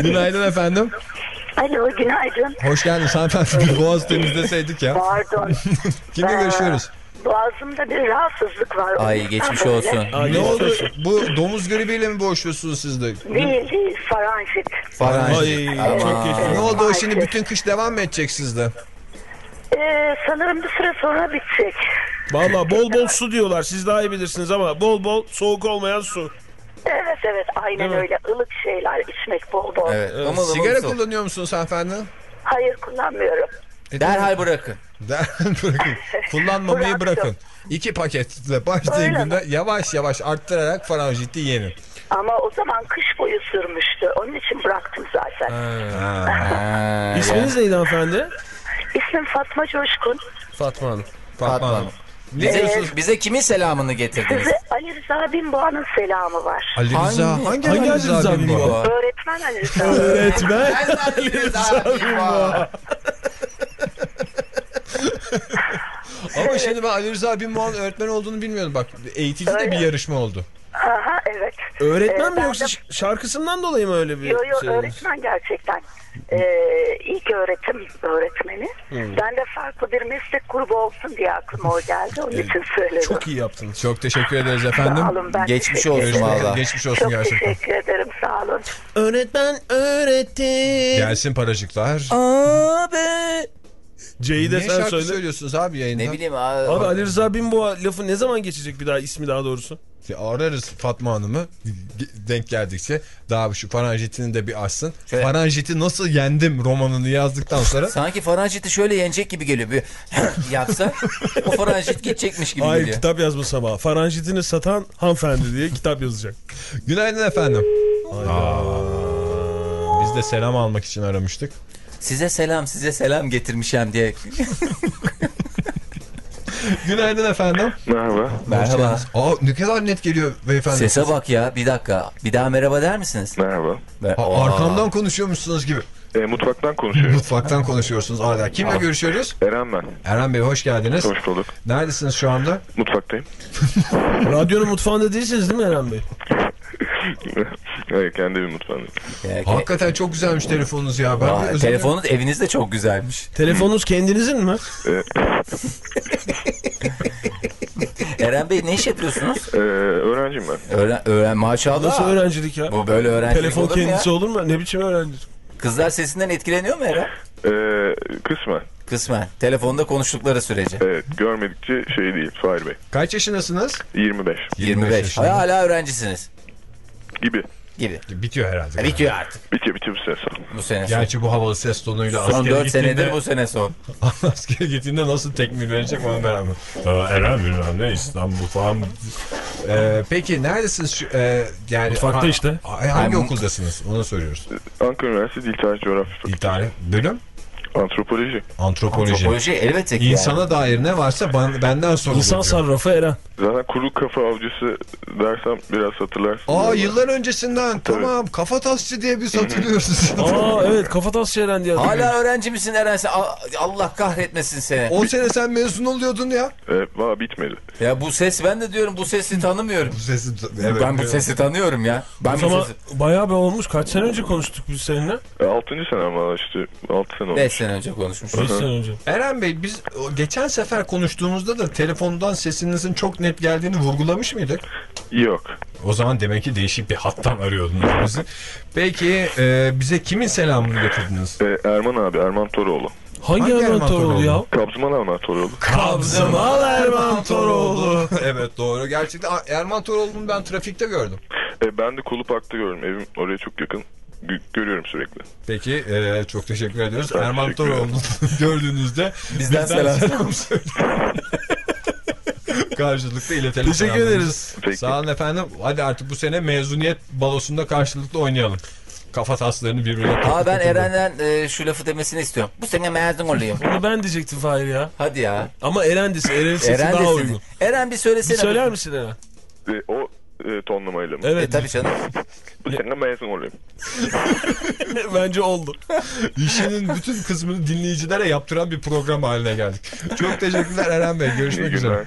Günaydın efendim. Alo günaydın. Hoş geldiniz hanımefendi. Boğaz temizleseydik ya. Pardon. Kimle Ee, görüşüyoruz? Boğazımda bir rahatsızlık var. Ay geçmiş olsun. Aa, Ne oldu? Bu domuz gribiyle mi boğuşuyorsunuz siz de? Değil değil faranjit. Faranjit. Ay çok geçmiş. Ne oldu o şimdi bütün kış devam mı edecek sizde? Ee, sanırım bir süre sonra bitecek. Valla bol bol su diyorlar siz daha iyi bilirsiniz ama bol bol soğuk olmayan su. Evet evet aynen Değil mi? öyle. ılık şeyler içmek bol bol. Evet. Imıl ımıl Sigara kullanıyor musunuz hanımefendi? Hayır kullanmıyorum. Derhal bırakın. Derhal bırakın. Kullanmamayı bırakın. İki paketle başlayın Öyle günde yavaş yavaş arttırarak faranjiti yenin. Ama o zaman kış boyu sürmüştü. Onun için bıraktım zaten. Ha, İsminiz neydi hanımefendi? İsmim Fatma Coşkun. Fatma Hanım. Fatma Fatma Hanım. Ne Bize, diyorsunuz? bize kimin selamını getirdiniz? Size Ali Rıza Binboğa'nın selamı var. Ali Rıza. Hangi- Hangi, hangi Ali Ali Rıza Rıza Binbo? Binbo? Öğretmen Ali Rıza. Öğretmen. Ama şimdi ben Ali Rıza Binboğa'nın öğretmen olduğunu bilmiyordum. Bak eğitici de bir yarışma oldu. Aha evet. Öğretmen Ee, mi yoksa de- şarkısından dolayı mı öyle bir Yo yo şey? öğretmen gerçekten. Ee, ilk öğretim öğretmeni. Ben de farklı bir meslek grubu olsun diye aklıma o geldi. Onun için söyledim. Çok iyi yaptınız. Çok teşekkür ederiz efendim. Sağ olun, ben Geçmiş olsun valla. Geçmiş olsun Çok gerçekten. teşekkür ederim sağ olun. Öğretmen öğretti. Gelsin paracıklar. Abi. C'yi de Niye sen şarkı söyle. söylüyorsunuz abi yayında? Ne bileyim abi. Abi Ali Rıza Binboğa lafı ne zaman geçecek bir daha ismi daha doğrusu? Ararız Fatma Hanım'ı denk geldikçe. Daha şu faranjitini de bir açsın. Şöyle- Faranjiti nasıl yendim romanını yazdıktan sonra Sanki faranjiti şöyle yenecek gibi geliyor. Bir yapsa o faranjit gidecekmiş gibi Hayır geliyor. kitap yazma sabah. Faranjitini satan hanımefendi diye kitap yazacak. Günaydın efendim. Aa, biz de selam almak için aramıştık. Size selam size selam getirmişem diye. Günaydın efendim. Merhaba. Merhaba. Aa ne kadar net geliyor beyefendi. Sese bak ya bir dakika. Bir daha merhaba der misiniz? Merhaba. Mer- Ha, Aa. arkamdan konuşuyormuşsunuz gibi. E, mutfaktan konuşuyorum. Mutfaktan konuşuyorsunuz hala. Kimle görüşüyoruz? Eren ben. Erhan Bey hoş geldiniz. Hoş bulduk. Neredesiniz şu anda? Mutfaktayım. Radyonun mutfağında değilsiniz değil mi Eren Bey? evet kendi bir mutfağındayım. Peki. Hakikaten çok güzelmiş telefonunuz ya. Ben Aa, özellikle- telefonunuz eviniz de çok güzelmiş. Telefonunuz kendinizin mi? E, Eren Bey ne iş yapıyorsunuz? e, öğrenciyim ben. Öğren, öğren maşallah. Nasıl öğrencilik ya? Bu böyle öğrencilik Telefon olur mu kendisi ya? olur mu? Ne biçim öğrenci? Kızlar sesinden etkileniyor mu Eren? E, kısmen. Kısmen. Telefonda konuştukları sürece. Evet görmedikçe şey değil Fahir Bey. Kaç yaşındasınız? 25 25. yaşında. Hala öğrencisiniz. Gibi. Gibi. Bitiyor herhalde. E, bitiyor artık. Bitiyor bitiyor bu sene son. Bu sene son. Gerçi bu havalı ses tonuyla Son askere 4 senedir bu sene son. askere gittiğinde nasıl tekmil verecek onu merak ediyorum. Eren bilmem ne İstanbul falan. Ee, peki neredesiniz? Şu, e, yani Mutfakta ha- işte. ha- Hangi Yani- okuldasınız? Onu soruyoruz. Ankara Üniversitesi Dil Tarih Coğrafya Fakültesi. tane bölüm. Antropoloji. Antropoloji. Antropoloji elbette ki İnsana yani. dair ne varsa ban- benden sorulur. İnsan sarrafı Eren. Zaten kuru kafa avcısı dersem biraz hatırlarsın. Aa yıllar öncesinden tamam kafa tasçı diye biz hatırlıyoruz. Aa evet kafatas Eren diye. Hala öğrenci misin Eren sen? Allah kahretmesin seni. o sene sen mezun oluyordun ya. Evet valla bitmedi. Ya bu ses ben de diyorum bu sesi tanımıyorum. Bu sesi ben bu sesi tanıyorum ya. Ben bu sesi bayağı bir olmuş. Kaç sene önce konuştuk biz seninle? E, Altıncı sene valla işte. Altı sene olmuş. 5 sene önce konuşmuşuz. 5 sene önce. Eren Bey biz geçen sefer konuştuğumuzda da telefondan sesinizin çok net geldiğini vurgulamış mıydık? Yok. O zaman demek ki değişik bir hattan arıyordunuz bizi. Peki e, bize kimin selamını getirdiniz? E, Erman abi Erman Toroğlu. Hangi, Hangi Erman Erman Toroğlu ya? Kabzıman Erman Toroğlu. Kabzımal Erman Toroğlu. evet doğru. Gerçekten Erman Toroğlu'nu ben trafikte gördüm. E, ben de Kulu Park'ta gördüm. Evim oraya çok yakın. Gö- görüyorum sürekli. Peki e, çok teşekkür ediyoruz. Ben Erman. Toroğlu'nu gördüğünüzde Bizden selam. söyleyin. Karşılıklı iletelim. Teşekkür ederiz. Peki. Sağ olun efendim. Hadi artık bu sene mezuniyet balosunda karşılıklı oynayalım. Kafa taslarını birbirine Aa ben takıp- Eren'den e, şu lafı demesini istiyorum. Bu sene mezun olayım. Onu ben diyecektim Fahir ya. Hadi ya. Ama Eren desin. Eren'in sesi Eren daha desin. uygun. Eren bir Bir söylesene. söyler misin Eren? E, o e, tonlamayla mı? Evet. E tabii canım. Bu sene mezun olayım. Bence oldu. İşinin bütün kısmını dinleyicilere yaptıran bir program haline geldik. Çok teşekkürler Eren Bey. Görüşmek üzere.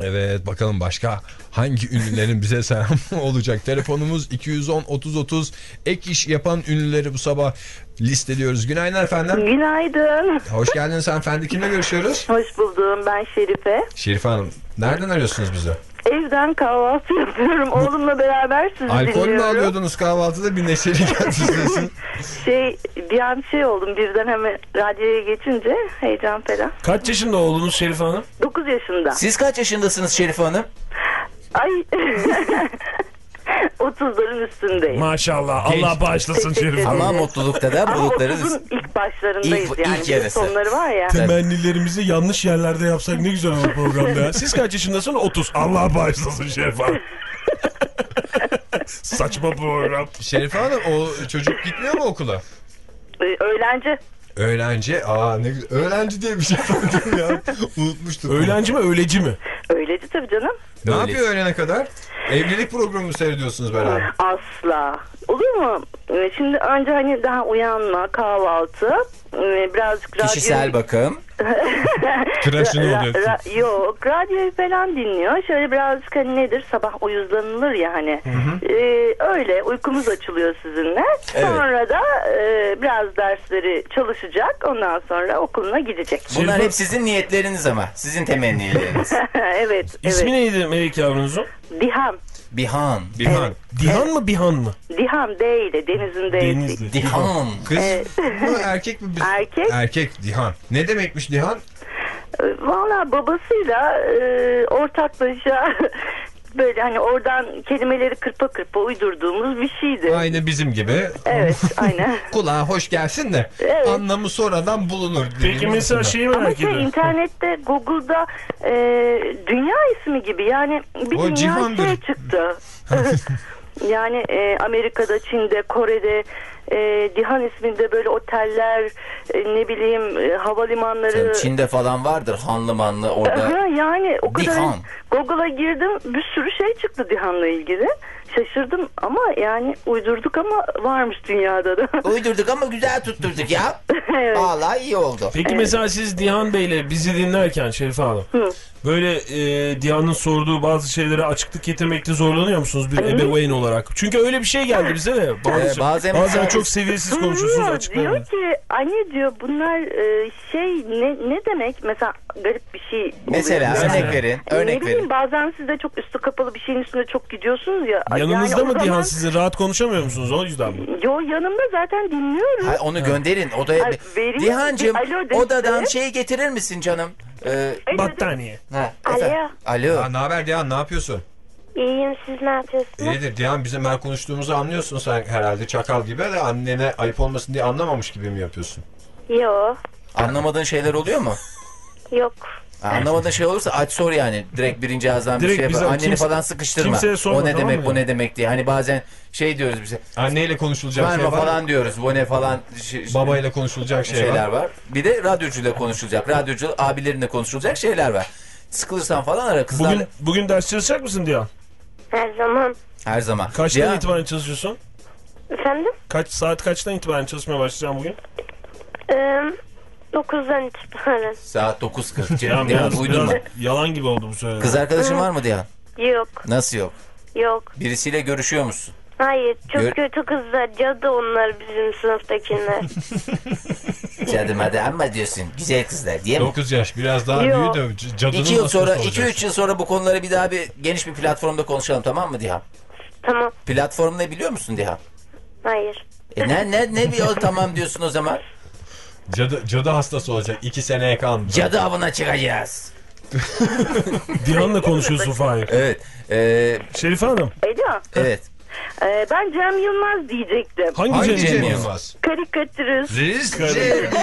Evet bakalım başka hangi ünlülerin bize selam olacak. Telefonumuz 210 30 30. Ek iş yapan ünlüleri bu sabah listeliyoruz. Günaydın efendim. Günaydın. Hoş geldiniz hanımefendi. Kimle görüşüyoruz? Hoş buldum. Ben Şerife. Şerife Hanım. Nereden arıyorsunuz bizi? Evden kahvaltı yapıyorum. Oğlumla beraber sizi Alkol mü dinliyorum. alıyordunuz kahvaltıda bir neşeli geldi. Şey, bir an şey oldum. Birden hemen radyoya geçince heyecan falan. Kaç yaşında oğlunuz Şerif Hanım? 9 yaşında. Siz kaç yaşındasınız Şerife Hanım? Ay. 30'ların üstündeyim. Maşallah. Allah bağışlasın Şerif. Ama mutlulukta da Ama bulutların 30'un ilk başlarındayız İlk- yani. ilk yarısı. sonları var ya. Temennilerimizi yanlış yerlerde yapsak ne güzel olur programda. Siz kaç yaşındasın? 30. Allah bağışlasın Şerif Hanım. Saçma program. Şerife Hanım o çocuk gitmiyor mu okula? Ee, Öğlenci. Öğlenci. Aa ne güzel. Öğlenci diye bir şey söyledim ya. Unutmuştum. Öğlenci mi öğleci mi? Öğleci tabii canım. Ne Öyle. yapıyor öğlene kadar? Evlilik programı seyrediyorsunuz beraber. Asla. Olur mu? Ee, Şimdi önce hani daha uyanma, kahvaltı, ee, birazcık radyo... kişisel bakım. Tıraşını Ra- oluyor. ra- yok radyoyu falan dinliyor. Şöyle birazcık hani nedir sabah uyuzlanılır ya hani. Ee, öyle uykumuz açılıyor sizinle. Evet. Sonra da e, biraz dersleri çalışacak. Ondan sonra okuluna gidecek. Bunlar hep sizin niyetleriniz ama. Sizin temennileriniz. evet. İsmi evet. neydi Melek yavrunuzun? Diham. Bihan. Birhan. Dihan mı Bihan mı? Diham D ile denizin D'si. Denizli. Dihan. Kız Evet. mı erkek mi? Biz- Erkek. Erkek Dihan. Ne demekmiş Dihan? Valla babasıyla e, ortaklaşa böyle hani oradan kelimeleri kırpa kırpa uydurduğumuz bir şeydi. Aynı bizim gibi. Evet aynen. Kulağa hoş gelsin de Evet. anlamı sonradan bulunur. Peki mesela şeyi Ama merak şey ediyorum. internette Google'da e, dünya ismi gibi yani bir O dünya cihandır. şey çıktı. yani e, Amerika'da, Çin'de, Kore'de e, Dihan isminde böyle oteller e, ne bileyim e, havalimanları Tabii Çin'de falan vardır hanlı manlı orada. Aha, yani o kadar Dihan. Google'a girdim bir sürü şey çıktı Dihan'la ilgili. Şaşırdım ama yani uydurduk ama varmış dünyada da. Uydurduk ama güzel tutturduk ya. evet. Vallahi iyi oldu. Peki mesela siz Dihan Bey'le bizi dinlerken Şerife Hanım. Hı. Böyle e, Dihan'ın sorduğu bazı şeylere açıklık getirmekte zorlanıyor musunuz bir ebeveyn olarak? Çünkü öyle bir şey geldi bize de. Bazı, Ee, bazen bazen mesela çok seviyesiz konuşuyorsunuz Bilmiyor, açıklamayın. diyor ki anne diyor bunlar e, şey ne ne demek mesela garip bir şey. Mesela örnek verin. ne Örnek bileyim verin. bazen siz de çok üstü kapalı bir şeyin üstünde çok gidiyorsunuz ya. Yanınızda Yani mı Dihan zaman- sizin? Rahat konuşamıyor musunuz o yüzden mi? Yo yanımda zaten dinliyorum. Ha, onu gönderin odaya. Ay, bir- vereyim. Dihancığım odadan şey getirir misin canım? Ee, Battaniye. ha, Alo. Alo. Ne haber Dihan ne yapıyorsun? İyiyim siz ne yapıyorsunuz? İyidir Dihan bizim her konuştuğumuzu anlıyorsun sen herhalde çakal gibi de annene ayıp olmasın diye anlamamış gibi mi yapıyorsun? Yo. Anlamadığın şeyler oluyor mu? Yok. Anlamadığın şey olursa aç sor yani. Direkt birinci ağızdan bir Direkt şey bize- yapar. Anneni kimse- falan sıkıştırma. kimseye sorma, o ne tamam demek mı bu ne demek diye. Hani bazen şey diyoruz bize. Anneyle konuşulacak Verme şey var. falan diyoruz. Bu ne falan şey- Babayla konuşulacak şey şeyler var. var. Bir de radyocuyla konuşulacak. Radyocu abilerinle konuşulacak şeyler var. Sıkılırsan falan ara kızlarla. Bugün, bugün ders çalışacak mısın Dihan? Her zaman. Her zaman. Kaçtan Ya, itibaren çalışıyorsun? Efendim? Kaç saat kaçtan itibaren çalışmaya başlayacağım bugün? Ee, 9'dan itibaren. Saat 9.40. Ya Dihan biraz, uydurma. biraz yalan gibi oldu bu söylediğin. Kız arkadaşın var mı Dihan? Yok. Nasıl yok? Yok. Birisiyle görüşüyor musun? Hayır. Çok Gör- kötü kızlar. Cadı onlar bizim sınıftakiler. Canım hadi ama diyorsun. Güzel kızlar diye mi? 9 yaş biraz daha Yo. büyü de c- cadının İki yıl nasıl sonra, olacak? iki üç yıl sonra bu konuları bir daha bir geniş bir platformda konuşalım tamam mı Dihan? tamam. Platform ne biliyor musun Dihan? Hayır. E ne ne ne bir tamam diyorsun o zaman? Cadı, cadı hastası olacak. 2 seneye kalmış. Cadı avına çıkacağız. Dihan'la konuşuyorsun Fahir. Evet. Ee, Şerife Hanım. Alo. evet. Ee, ben Cem Yılmaz diyecektim. Hangi, Hangi Cem Cem Yılmaz? Karikatürist. Riz Cem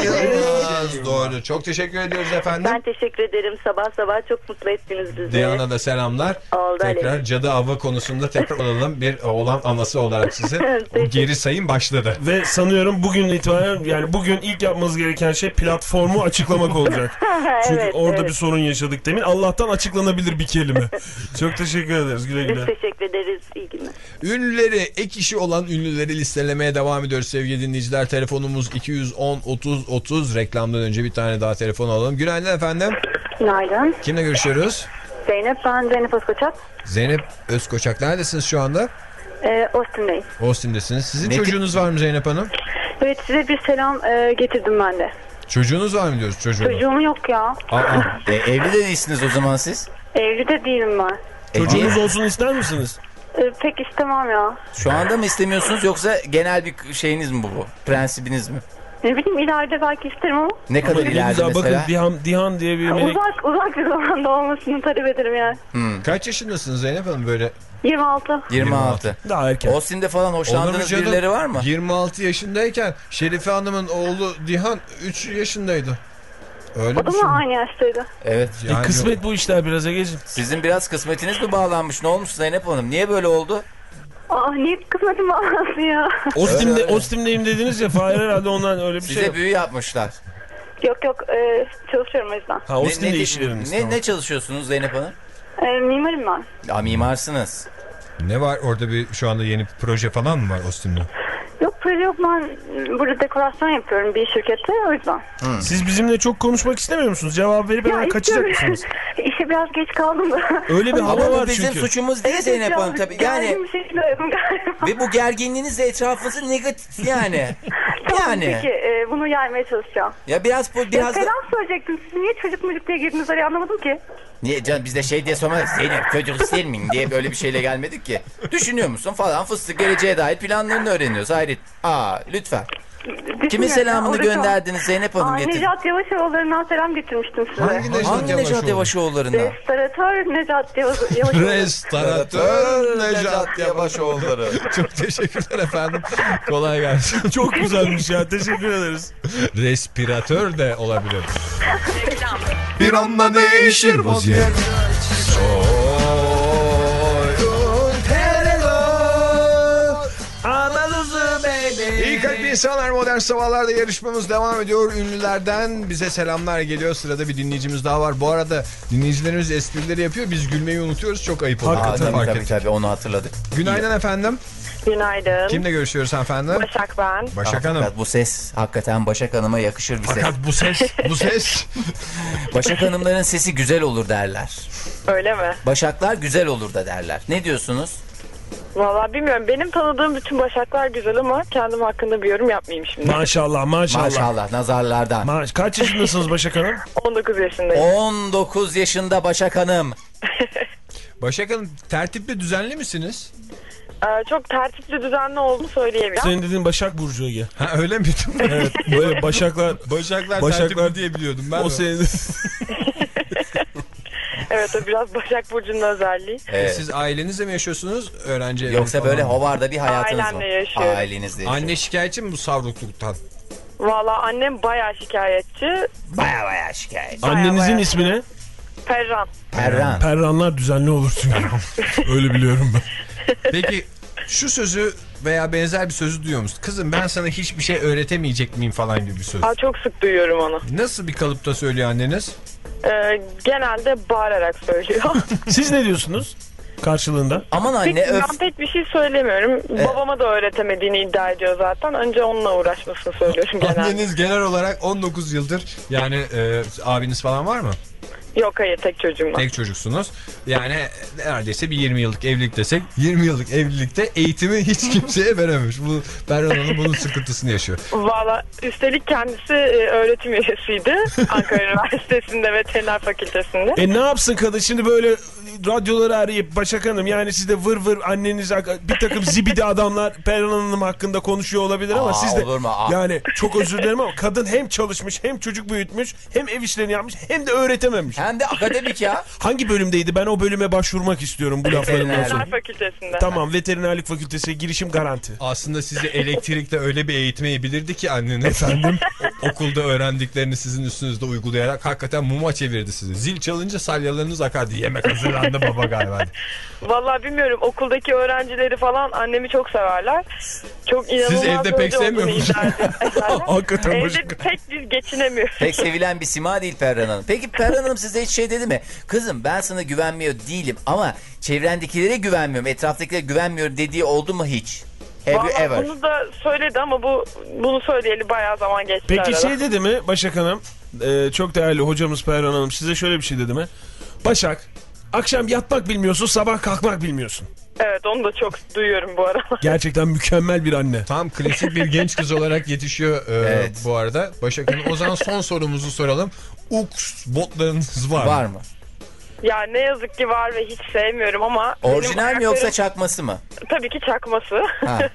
Yılmaz. Doğru. Çok teşekkür ediyoruz efendim. Ben teşekkür ederim. Sabah sabah çok mutlu ettiniz bizi. Diyan'a da selamlar. Oldu, tekrar aleyküm. cadı avı konusunda tekrar alalım. Bir oğlan anası olarak size. o geri sayım başladı. Ve sanıyorum bugün itibaren yani bugün ilk yapmanız gereken şey platformu açıklamak olacak. Çünkü Evet, orada evet. bir sorun yaşadık demin. Allah'tan açıklanabilir bir kelime. Çok teşekkür ederiz. Güle Biz güle. teşekkür ederiz. İyi günler. Ünlüleri, ek işi olan ünlüleri listelemeye devam ediyoruz sevgili dinleyiciler. Telefonumuz 210 30 30. Reklamdan önce bir tane daha telefon alalım. Günaydın efendim. Günaydın. Kimle görüşüyoruz? Zeynep, ben Zeynep Özkoçak. Zeynep Özkoçak. Neredesiniz şu anda? Ee, Austin'deyim. Austin'desiniz. Sizin Ne- çocuğunuz var mı Zeynep Hanım? Evet, size bir selam e, getirdim ben de. Çocuğunuz var mı diyoruz çocuğunu? Çocuğum yok ya. Aa, E, evli de değilsiniz o zaman siz. Evli de değilim ben. E, Çocuğunuz olsun ister misiniz? Ee, pek istemem ya. Şu anda mı istemiyorsunuz yoksa genel bir şeyiniz mi bu? bu? Prensibiniz mi? Ne bileyim ileride belki isterim ama Ne kadar Ama ileride mesela? bakın Dihan, Dihan diye bir melek. uzak uzak bir zamanda olmasını talep ederim yani. Kaç yaşındasınız Zeynep Hanım böyle? 26. 26. Daha erken. Austin'de falan hoşlandığınız canım? birileri var mı? 26 yaşındayken Şerife Hanım'ın oğlu Dihan 3 yaşındaydı. Öyle O da mı aynı yaştaydı? Evet. Yani E, kısmet bu işler biraz Ege'ciğim. Sizin biraz kısmetiniz mi bağlanmış? Ne olmuş Zeynep Hanım? Niye böyle oldu? Aa niye kısmetim bağlansın ya? Ostim'de. Ostim'deyim dediniz ya Fahir herhalde ondan öyle bir Size şey yok. büyü yapmışlar. yok yok e, çalışıyorum o yüzden. Ha Ostim'de iş yeriniz. ne, tamam. ne çalışıyorsunuz Zeynep Hanım? E, mimarım ben. Ya mimarsınız. Ne var orada bir şu anda yeni bir proje falan mı var Austin'de? Yok proje yok ben burada dekorasyon yapıyorum bir şirkette o yüzden. Siz bizimle çok konuşmak istemiyor musunuz? Cevap verip hemen kaçacak mısınız? İşe biraz geç kaldım da. Öyle bir hava var bizim çünkü. suçumuz değil Evet, Zeynep Hanım tabii. gergin Yani galiba. ve bu gerginliğinizle etrafınızı negatif yani. Tamam yani. peki e, bunu yaymaya çalışacağım. Ya biraz bu Biraz biraz da... selam söyleyecektim. Siz niye çocuk çocuk diye girdiniz araya anlamadım ki. Niye canım biz de şey diye sormadık. Zeynep çocuk ister miyim diye böyle bir şeyle gelmedik ki. Düşünüyor musun falan fıstık geleceğe dair planlarını öğreniyoruz. Hayret. Aa lütfen. Kimin selamını Orada- gönderdiniz Zeynep Hanım Aa, getir. Necat Yavaşoğulları'ndan selam getirmiştim size. Hangi Necat Hangi Necat Yavaşoğulları'ndan? Restoratör Necat Yavaş- Yavaşoğlu. Restoratör Necat Yavaşoğulları. Çok teşekkürler efendim. Kolay gelsin. Çok güzelmiş ya teşekkür ederiz. Respiratör de olabilir. Bir anda değişir vaziyet İyi kalpli insanlar modern sabahlarda yarışmamız devam ediyor. Ünlülerden bize selamlar geliyor. Sırada bir dinleyicimiz daha var. Bu arada dinleyicilerimiz esprileri yapıyor. Biz gülmeyi unutuyoruz. Çok ayıp oldu. Aa, tabii Fark tabii tabii onu hatırladık. Günaydın efendim. Günaydın. Kimle görüşüyoruz efendim? Başak ben. Başak Hanım. Fakat bu ses hakikaten Başak Hanım'a yakışır bir ses. Fakat bu ses, bu ses. Başak Hanımların sesi güzel olur derler. Öyle mi? Başaklar güzel olur da derler. Ne diyorsunuz? Valla bilmiyorum. Benim tanıdığım bütün başaklar güzel ama kendim hakkında bir yorum yapmayayım şimdi. Maşallah maşallah. Maşallah nazarlardan. Ma- Kaç yaşındasınız Başak Hanım? 19 yaşındayım. 19 yaşında Başak Hanım. Başak Hanım tertipli düzenli misiniz? Ee, çok tertipli düzenli olduğunu söyleyemiyorum. Senin dediğin Başak Burcu Ege. Ha öyle mi? Evet. Böyle Başaklar... Başaklar, Başaklar tertipli diye biliyordum ben. O senin... Evet o biraz Başak Burcu'nun özelliği. Evet. Siz ailenizle mi yaşıyorsunuz? Öğrenci Yoksa falan böyle hovarda bir hayatınız Ailemle var. yaşıyorum. Ailenizle yaşıyor. Anne şikayetçi mi bu savrukluktan? Valla annem bayağı şikayetçi. Baya baya şikayet. Annenizin bayağı. ismi ne? Perran. Perran. Perranlar düzenli olur çünkü. Öyle biliyorum ben. Peki şu sözü veya benzer bir sözü duyuyor musun? Kızım ben sana hiçbir şey öğretemeyecek miyim falan gibi bir söz. Aa, çok sık duyuyorum onu. Nasıl bir kalıpta söylüyor anneniz? Ee, genelde bağırarak söylüyor. Siz ne diyorsunuz karşılığında? Aman anne öf. ben pek bir şey söylemiyorum. Babama da öğretemediğini iddia ediyor zaten. Önce onunla uğraşmasını söylüyorum genelde. Anneniz genel olarak 19 yıldır yani e, abiniz falan var mı? Yok hayır tek çocuğum var. Tek çocuksunuz. Yani neredeyse bir 20 yıllık evlilik desek 20 yıllık evlilikte eğitimi hiç kimseye verememiş. Bu Berhan Hanım bunun sıkıntısını yaşıyor. Valla üstelik kendisi e, öğretim üyesiydi. Ankara Üniversitesi'nde veteriner fakültesinde. E ne yapsın kadın şimdi böyle radyoları arayıp Başak Hanım yani siz de vır vır anneniz bir takım zibidi adamlar Perhan Hanım hakkında konuşuyor olabilir ama Aa, siz de mu? Aa. yani çok özür dilerim ama kadın hem çalışmış hem çocuk büyütmüş hem ev işlerini yapmış hem de öğretememiş. Hem de akademik ya. Hangi bölümdeydi? Ben o bölüme başvurmak istiyorum bu laflarımdan sonra. Fakültesinde. Tamam veterinerlik fakültesi girişim garanti. Aslında sizi elektrikte öyle bir eğitmeyi bilirdi ki anneniz. Efendim? Okulda öğrendiklerini sizin üstünüzde uygulayarak hakikaten muma çevirdi sizi. Zil çalınca salyalarınız akardı. Yemek hazırlandı baba galiba. Valla bilmiyorum okuldaki öğrencileri falan annemi çok severler. Çok inanılmaz evde pek sevmiyor musunuz? Hakikaten Evde pek biz geçinemiyoruz. Pek sevilen bir sima değil Perran Hanım. Peki Perran Hanım size hiç şey dedi mi? Kızım ben sana güvenmiyor değilim ama çevrendekilere güvenmiyorum, etraftakilere güvenmiyorum dediği oldu mu hiç? Have you Vallahi ever? bunu da söyledi ama bu bunu söyleyeli bayağı zaman geçti Peki arada. şey dedi mi Başak Hanım? Ee, çok değerli hocamız Perhan Hanım size şöyle bir şey dedi mi? Başak akşam yatmak bilmiyorsun sabah kalkmak bilmiyorsun. Evet onu da çok duyuyorum bu aralar. Gerçekten mükemmel bir anne. Tam klasik bir genç kız olarak yetişiyor e, Evet. bu arada. Başak Hanım o zaman son sorumuzu soralım. Ux botlarınız var mı? Var mı? Ya ne yazık ki var ve hiç sevmiyorum ama... Orijinal mi yoksa çakması mı? Tabii ki çakması.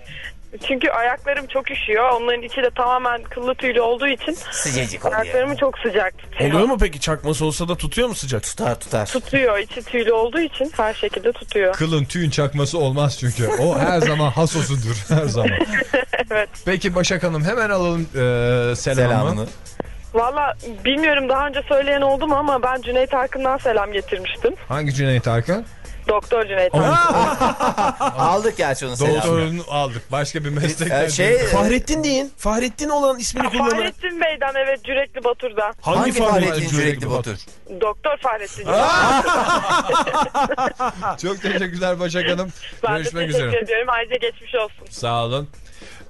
Çünkü ayaklarım çok üşüyor. Onların içi de tamamen kıllı tüylü olduğu için Sıcacık oluyor. ayaklarımı çok sıcak tutuyor. Oluyor mu peki çakması olsa da tutuyor mu sıcak? Tutar tutar. Tutuyor. içi tüylü olduğu için her şekilde tutuyor. Kılın tüyün çakması olmaz çünkü. O her zaman hasosudur. Her zaman. evet. Peki Başak Hanım hemen alalım e, selamı. Selamını. Valla bilmiyorum daha önce söyleyen oldu mu ama ben Cüneyt Arkın'dan selam getirmiştim. Hangi Cüneyt Arkın? Doktor Cüneyt. Aldık gerçi selamını. Doktorunu aldık. Başka bir meslekten. Ee, şey, Fahrettin deyin. Fahrettin olan ismini kullanarak. Fahrettin Bey'den evet Cürekli Batur'dan. Hangi, hangi Fahrettin? Fahrettin Cürekli Batur? Doktor Fahrettin. Çok teşekkürler Başak Hanım. ben de Görüşmek teşekkür üzere. ediyorum. Ayrıca geçmiş olsun. Sağ olun.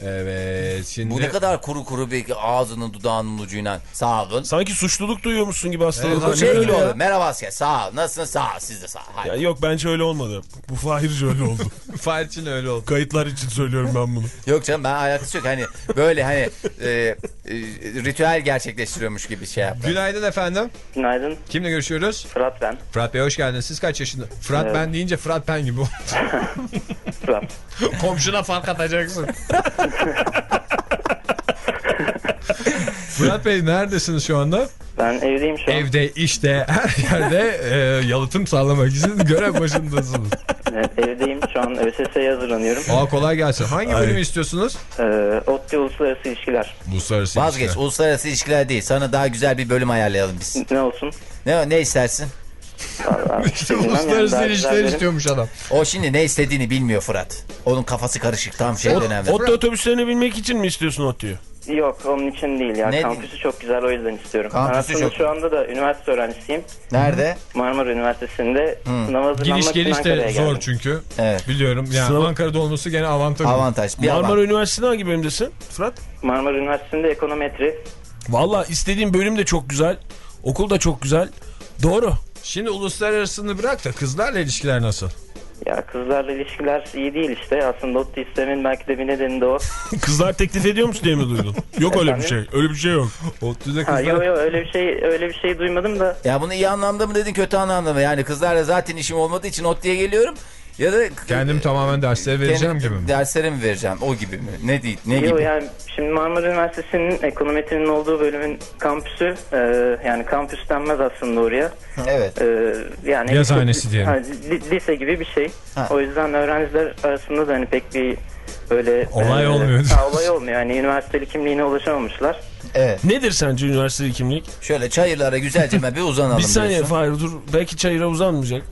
Evet şimdi... Bu ne kadar kuru kuru bir ağzının dudağının ucuyla. Sağ olun. Sanki suçluluk duyuyormuşsun gibi hastalığı. Evet, Şey öyle gibi oldu. Merhaba asker. Sağ ol. Nasılsın? Sağ ol. Siz de sağ ol. Hayır. Ya yok bence öyle olmadı. Bu Fahirce öyle oldu. Fahrettin öyle oldu. Kayıtlar için söylüyorum ben bunu. Yok canım ben alakası yok. Hani böyle hani e, e, ritüel gerçekleştiriyormuş gibi şey yaptı. Günaydın efendim. Günaydın. Kimle görüşüyoruz? Fırat ben. Fırat Bey hoş geldiniz. Siz kaç yaşında? Fırat Evet. ben deyince Fırat ben gibi oldu. Fırat. Komşuna fark atacaksın. Fırat Bey neredesiniz şu anda? Ben evdeyim şu an. Evde, işte, her yerde e, yalıtım sağlamak için görev başındasınız. Evet, evdeyim şu an ÖSS'ye hazırlanıyorum. Aa kolay gelsin. Hangi bölümü istiyorsunuz? Ee, ODTÜ Uluslararası İlişkiler. Uluslararası Vazgeç. ilişkiler. Uluslararası ilişkiler değil. Sana daha güzel bir bölüm ayarlayalım biz. Ne olsun? Ne ne istersin? İşte uluslararası ilişkiler istiyormuş adam. O şimdi ne istediğini bilmiyor Fırat. Onun kafası karışık. Tam şey dönemde. Otto otobüslerini bilmek için mi istiyorsun benim. Yok onun için değil ya. Ne Kampüsü çok güzel o yüzden istiyorum. Kampüsü aslında çok- şu anda da üniversite öğrencisiyim. Nerede? Marmara Üniversitesi'nde sınava hazırlanmak Giriş için geliş Ankara'ya de zor geldim. çünkü. Evet. Biliyorum. Yani Sınav- Ankara'da olması gene avantaj. Avantaj. Bir Marmara avan- Üniversitesi'nde hangi bölümdesin Fırat? Marmara Üniversitesi'nde ekonometri. Valla istediğim bölüm de çok güzel. Okul da çok güzel. Doğru. Şimdi uluslararasını bırak da kızlarla ilişkiler nasıl? Ya kızlarla ilişkiler iyi değil işte. Aslında ODTÜ istemin belki de bir nedeni de o. Kızlar teklif ediyor musun diye mi duydun? Yok öyle bir şey. Öyle bir şey yok. ODTÜ'de kızlar... yok yok öyle bir şey öyle bir şey duymadım da. Ya bunu iyi anlamda mı dedin kötü anlamda mı? Yani kızlarla zaten işim olmadığı için ot diye geliyorum. Ya da Kendim tamamen derslere vereceğim gibi mi? Derslere mi vereceğim? O gibi mi? Ne değil? Ne Yok gibi? yani şimdi Marmara Üniversitesi'nin ekonometrinin olduğu bölümün kampüsü e, yani kampüs denmez aslında oraya. Evet. E, yani Yazıhanesi lise- diyelim. ha, li- lise gibi bir şey. Ha. O yüzden öğrenciler arasında da hani pek bir böyle Olay olmuyor. Ha, olay olmuyor. Yani üniversiteli kimliğine ulaşamamışlar. Evet. Nedir sence üniversiteli kimlik? Şöyle çayırlara güzelce bir uzanalım Bir saniye. Fahir dur. Belki çayıra uzanmayacak.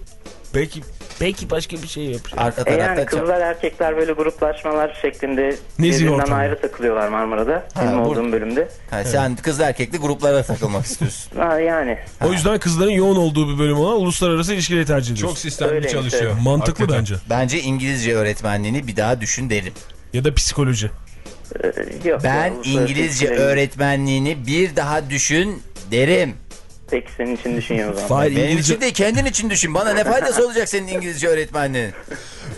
Belki belki başka bir şey yapacak. Arka E tarafta yani kızlar erkekler böyle gruplaşmalar şeklinde Nezih birbirinden ortamı. ayrı takılıyorlar Marmara'da. Ha, Benim bu- olduğum bölümde. Ha, sen kız erkekli gruplara takılmak istiyorsun. Ha, yani. O yüzden kızların yoğun olduğu bir bölüm olan uluslararası ilişkileri tercih ediyorsun. Çok sistemli Öyleymiş, çalışıyor. evet. Mantıklı Hakikaten. bence. Bence İngilizce öğretmenliğini bir daha düşün derim. Ya da psikoloji. E, yok, Ben ya, İngilizce öğretmenliğini bir daha düşün derim. Peki senin için düşünüyorum o zaman. Fahir Benim İngilizce... için de kendin için düşün. Bana ne faydası olacak senin İngilizce öğretmenliğin?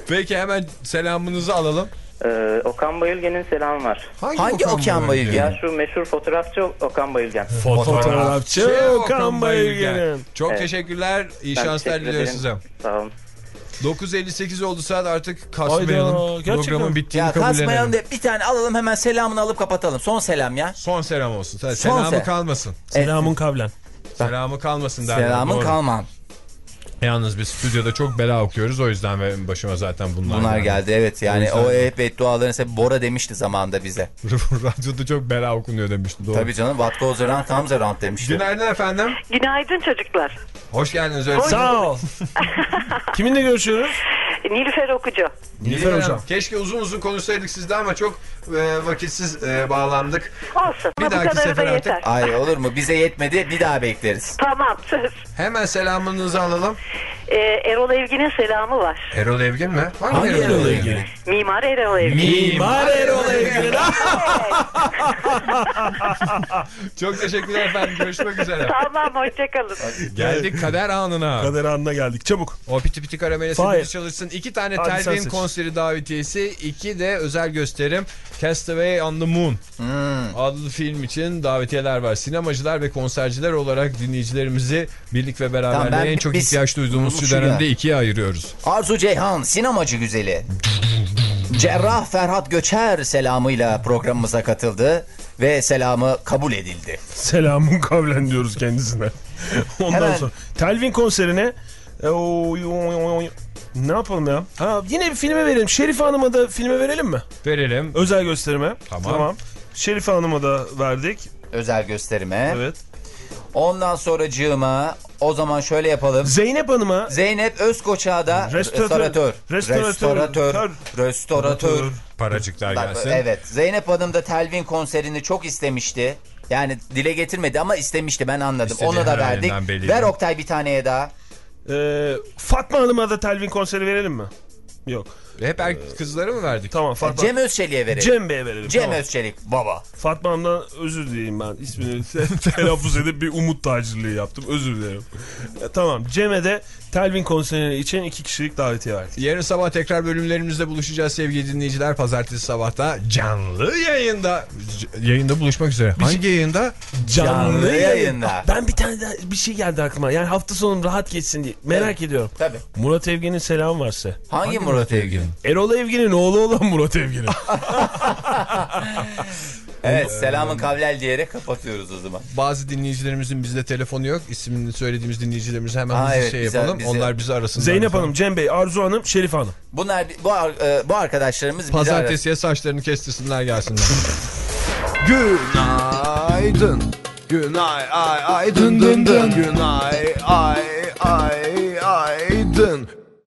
Peki hemen selamınızı alalım. Ee, Okan Bayülgen'in selamı var. Hangi Okan Bayülgen? Ya şu meşhur fotoğrafçı Okan Bayülgen. Fotoğrafçı Şey, Okan Bayülgen'in. Çok Evet. teşekkürler. İyi Ben şanslar teşekkür diliyoruz size. Sağ olun. 9.58 oldu saat artık kasmayalım. Hayda. Programın bittiğini Ya kabullenelim. kasmayalım de bir tane alalım hemen selamını alıp kapatalım. Son selam ya. Son selam olsun. Son Selamı selam. kalmasın. Selamun kavlen. Selamı kalmasın derler. Selamın kalmam. Yalnız biz stüdyoda çok bela okuyoruz. O yüzden benim başıma zaten bunlar, Bunlar geldi evet yani O o, hep bedduaların sebebi Bora demişti zamanında bize. Radyoda çok bela okunuyor demişti. Doğru. Tabii canım what goes around comes around demişti. Günaydın efendim. Günaydın çocuklar. Hoş geldiniz. Öyle. Sağ ol. Kiminle görüşüyoruz? Nilüfer Okucu. Nilüfer Hocam. Keşke uzun uzun konuşsaydık sizde ama çok e, vakitsiz e, bağlandık. Olsun. Bir dahaki kadarı sefer da artık- yeter. Ay olur mu bize yetmedi bir daha bekleriz. Tamam söz. Hemen selamınızı alalım. Ee, Erol Evgin'in selamı var. Erol Evgin mi? Hangi Erol Evgin? Mimar Erol Evgin. Mimar Erol Evgin. Çok teşekkürler efendim. Görüşmek üzere. tamam hoşçakalın. Geldik kader anına. Kader anına geldik. Çabuk. O piti piti karamele Hayır. sepeti çalışsın. İki tane Telvin konseri davetiyesi. iki de özel gösterim. Castaway on the Moon Hmm. adlı film için davetiyeler var. Sinemacılar ve konserciler olarak dinleyicilerimizi birlik ve beraberliğe Tamam, en çok biz- ihtiyaç duyduğumuz dönemde ya. ikiye ayırıyoruz. Arzu Ceyhan sinemacı güzeli. Cerrah Ferhat Göçer selamıyla programımıza katıldı ve selamı kabul edildi. Selamun kavlen diyoruz kendisine. Ondan Hemen. sonra Telvin konserine e, ne yapalım ya? Ha, yine bir filme verelim. Şerife Hanım'a da filme verelim mi? Verelim. Özel gösterime. Tamam. Şerife Hanım'a da verdik. Özel gösterime. Evet. Ondan sonra cığıma o zaman şöyle yapalım. Zeynep Hanım'a Zeynep Özkoçak'a da Restoratör. restoratör. Restoratör. Restoratör. Paracıklar gelsin. Evet. Zeynep Hanım da Telvin konserini çok istemişti. Yani dile getirmedi ama istemişti ben anladım. İstediği Onu da verdik. Ver Oktay bir taneye daha. Ee, Fatma Hanım'a da Telvin konseri verelim mi? Yok. Hep er kızlara mı verdik? Tamam Fatma. Cem Özçelik'e verelim. Cem Bey'e verelim. Cem tamam. Özçelik baba. Fatma Hanım'dan özür dileyim ben. İsmini telaffuz edip bir umut tacirliği yaptım. Özür dilerim. E, tamam. Cem'e de Telvin konserine için iki kişilik davetiye verdik. Yarın sabah tekrar bölümlerimizde buluşacağız sevgili dinleyiciler. Pazartesi sabahta canlı yayında C- yayında buluşmak üzere. Hangi yayında? Canlı yayında. Ben bir tane daha bir şey geldi aklıma. Yani hafta sonu rahat geçsin diye. Merak ediyorum. Tabii. Murat Evgen'in selamı var size. Hangi, Murat Evgin? Erol Evgen'in oğlu olan Murat Evgen'in. Evet selamın kavlel diyerek kapatıyoruz o zaman. Bazı dinleyicilerimizin bizde telefonu yok. İsmini söylediğimiz dinleyicilerimize hemen hızlı evet, şey bize- yapalım. bize- Onlar bizi arasınlar. Zeynep. Hanım, Cem Bey, Arzu Hanım, Şerif Hanım. Bunlar bu, e, bu arkadaşlarımız bizi arasın. Pazartesiye saçlarını kestirsinler gelsinler. Günaydın. Günay ay ay dın dın dın. Günay ay ay ay dın.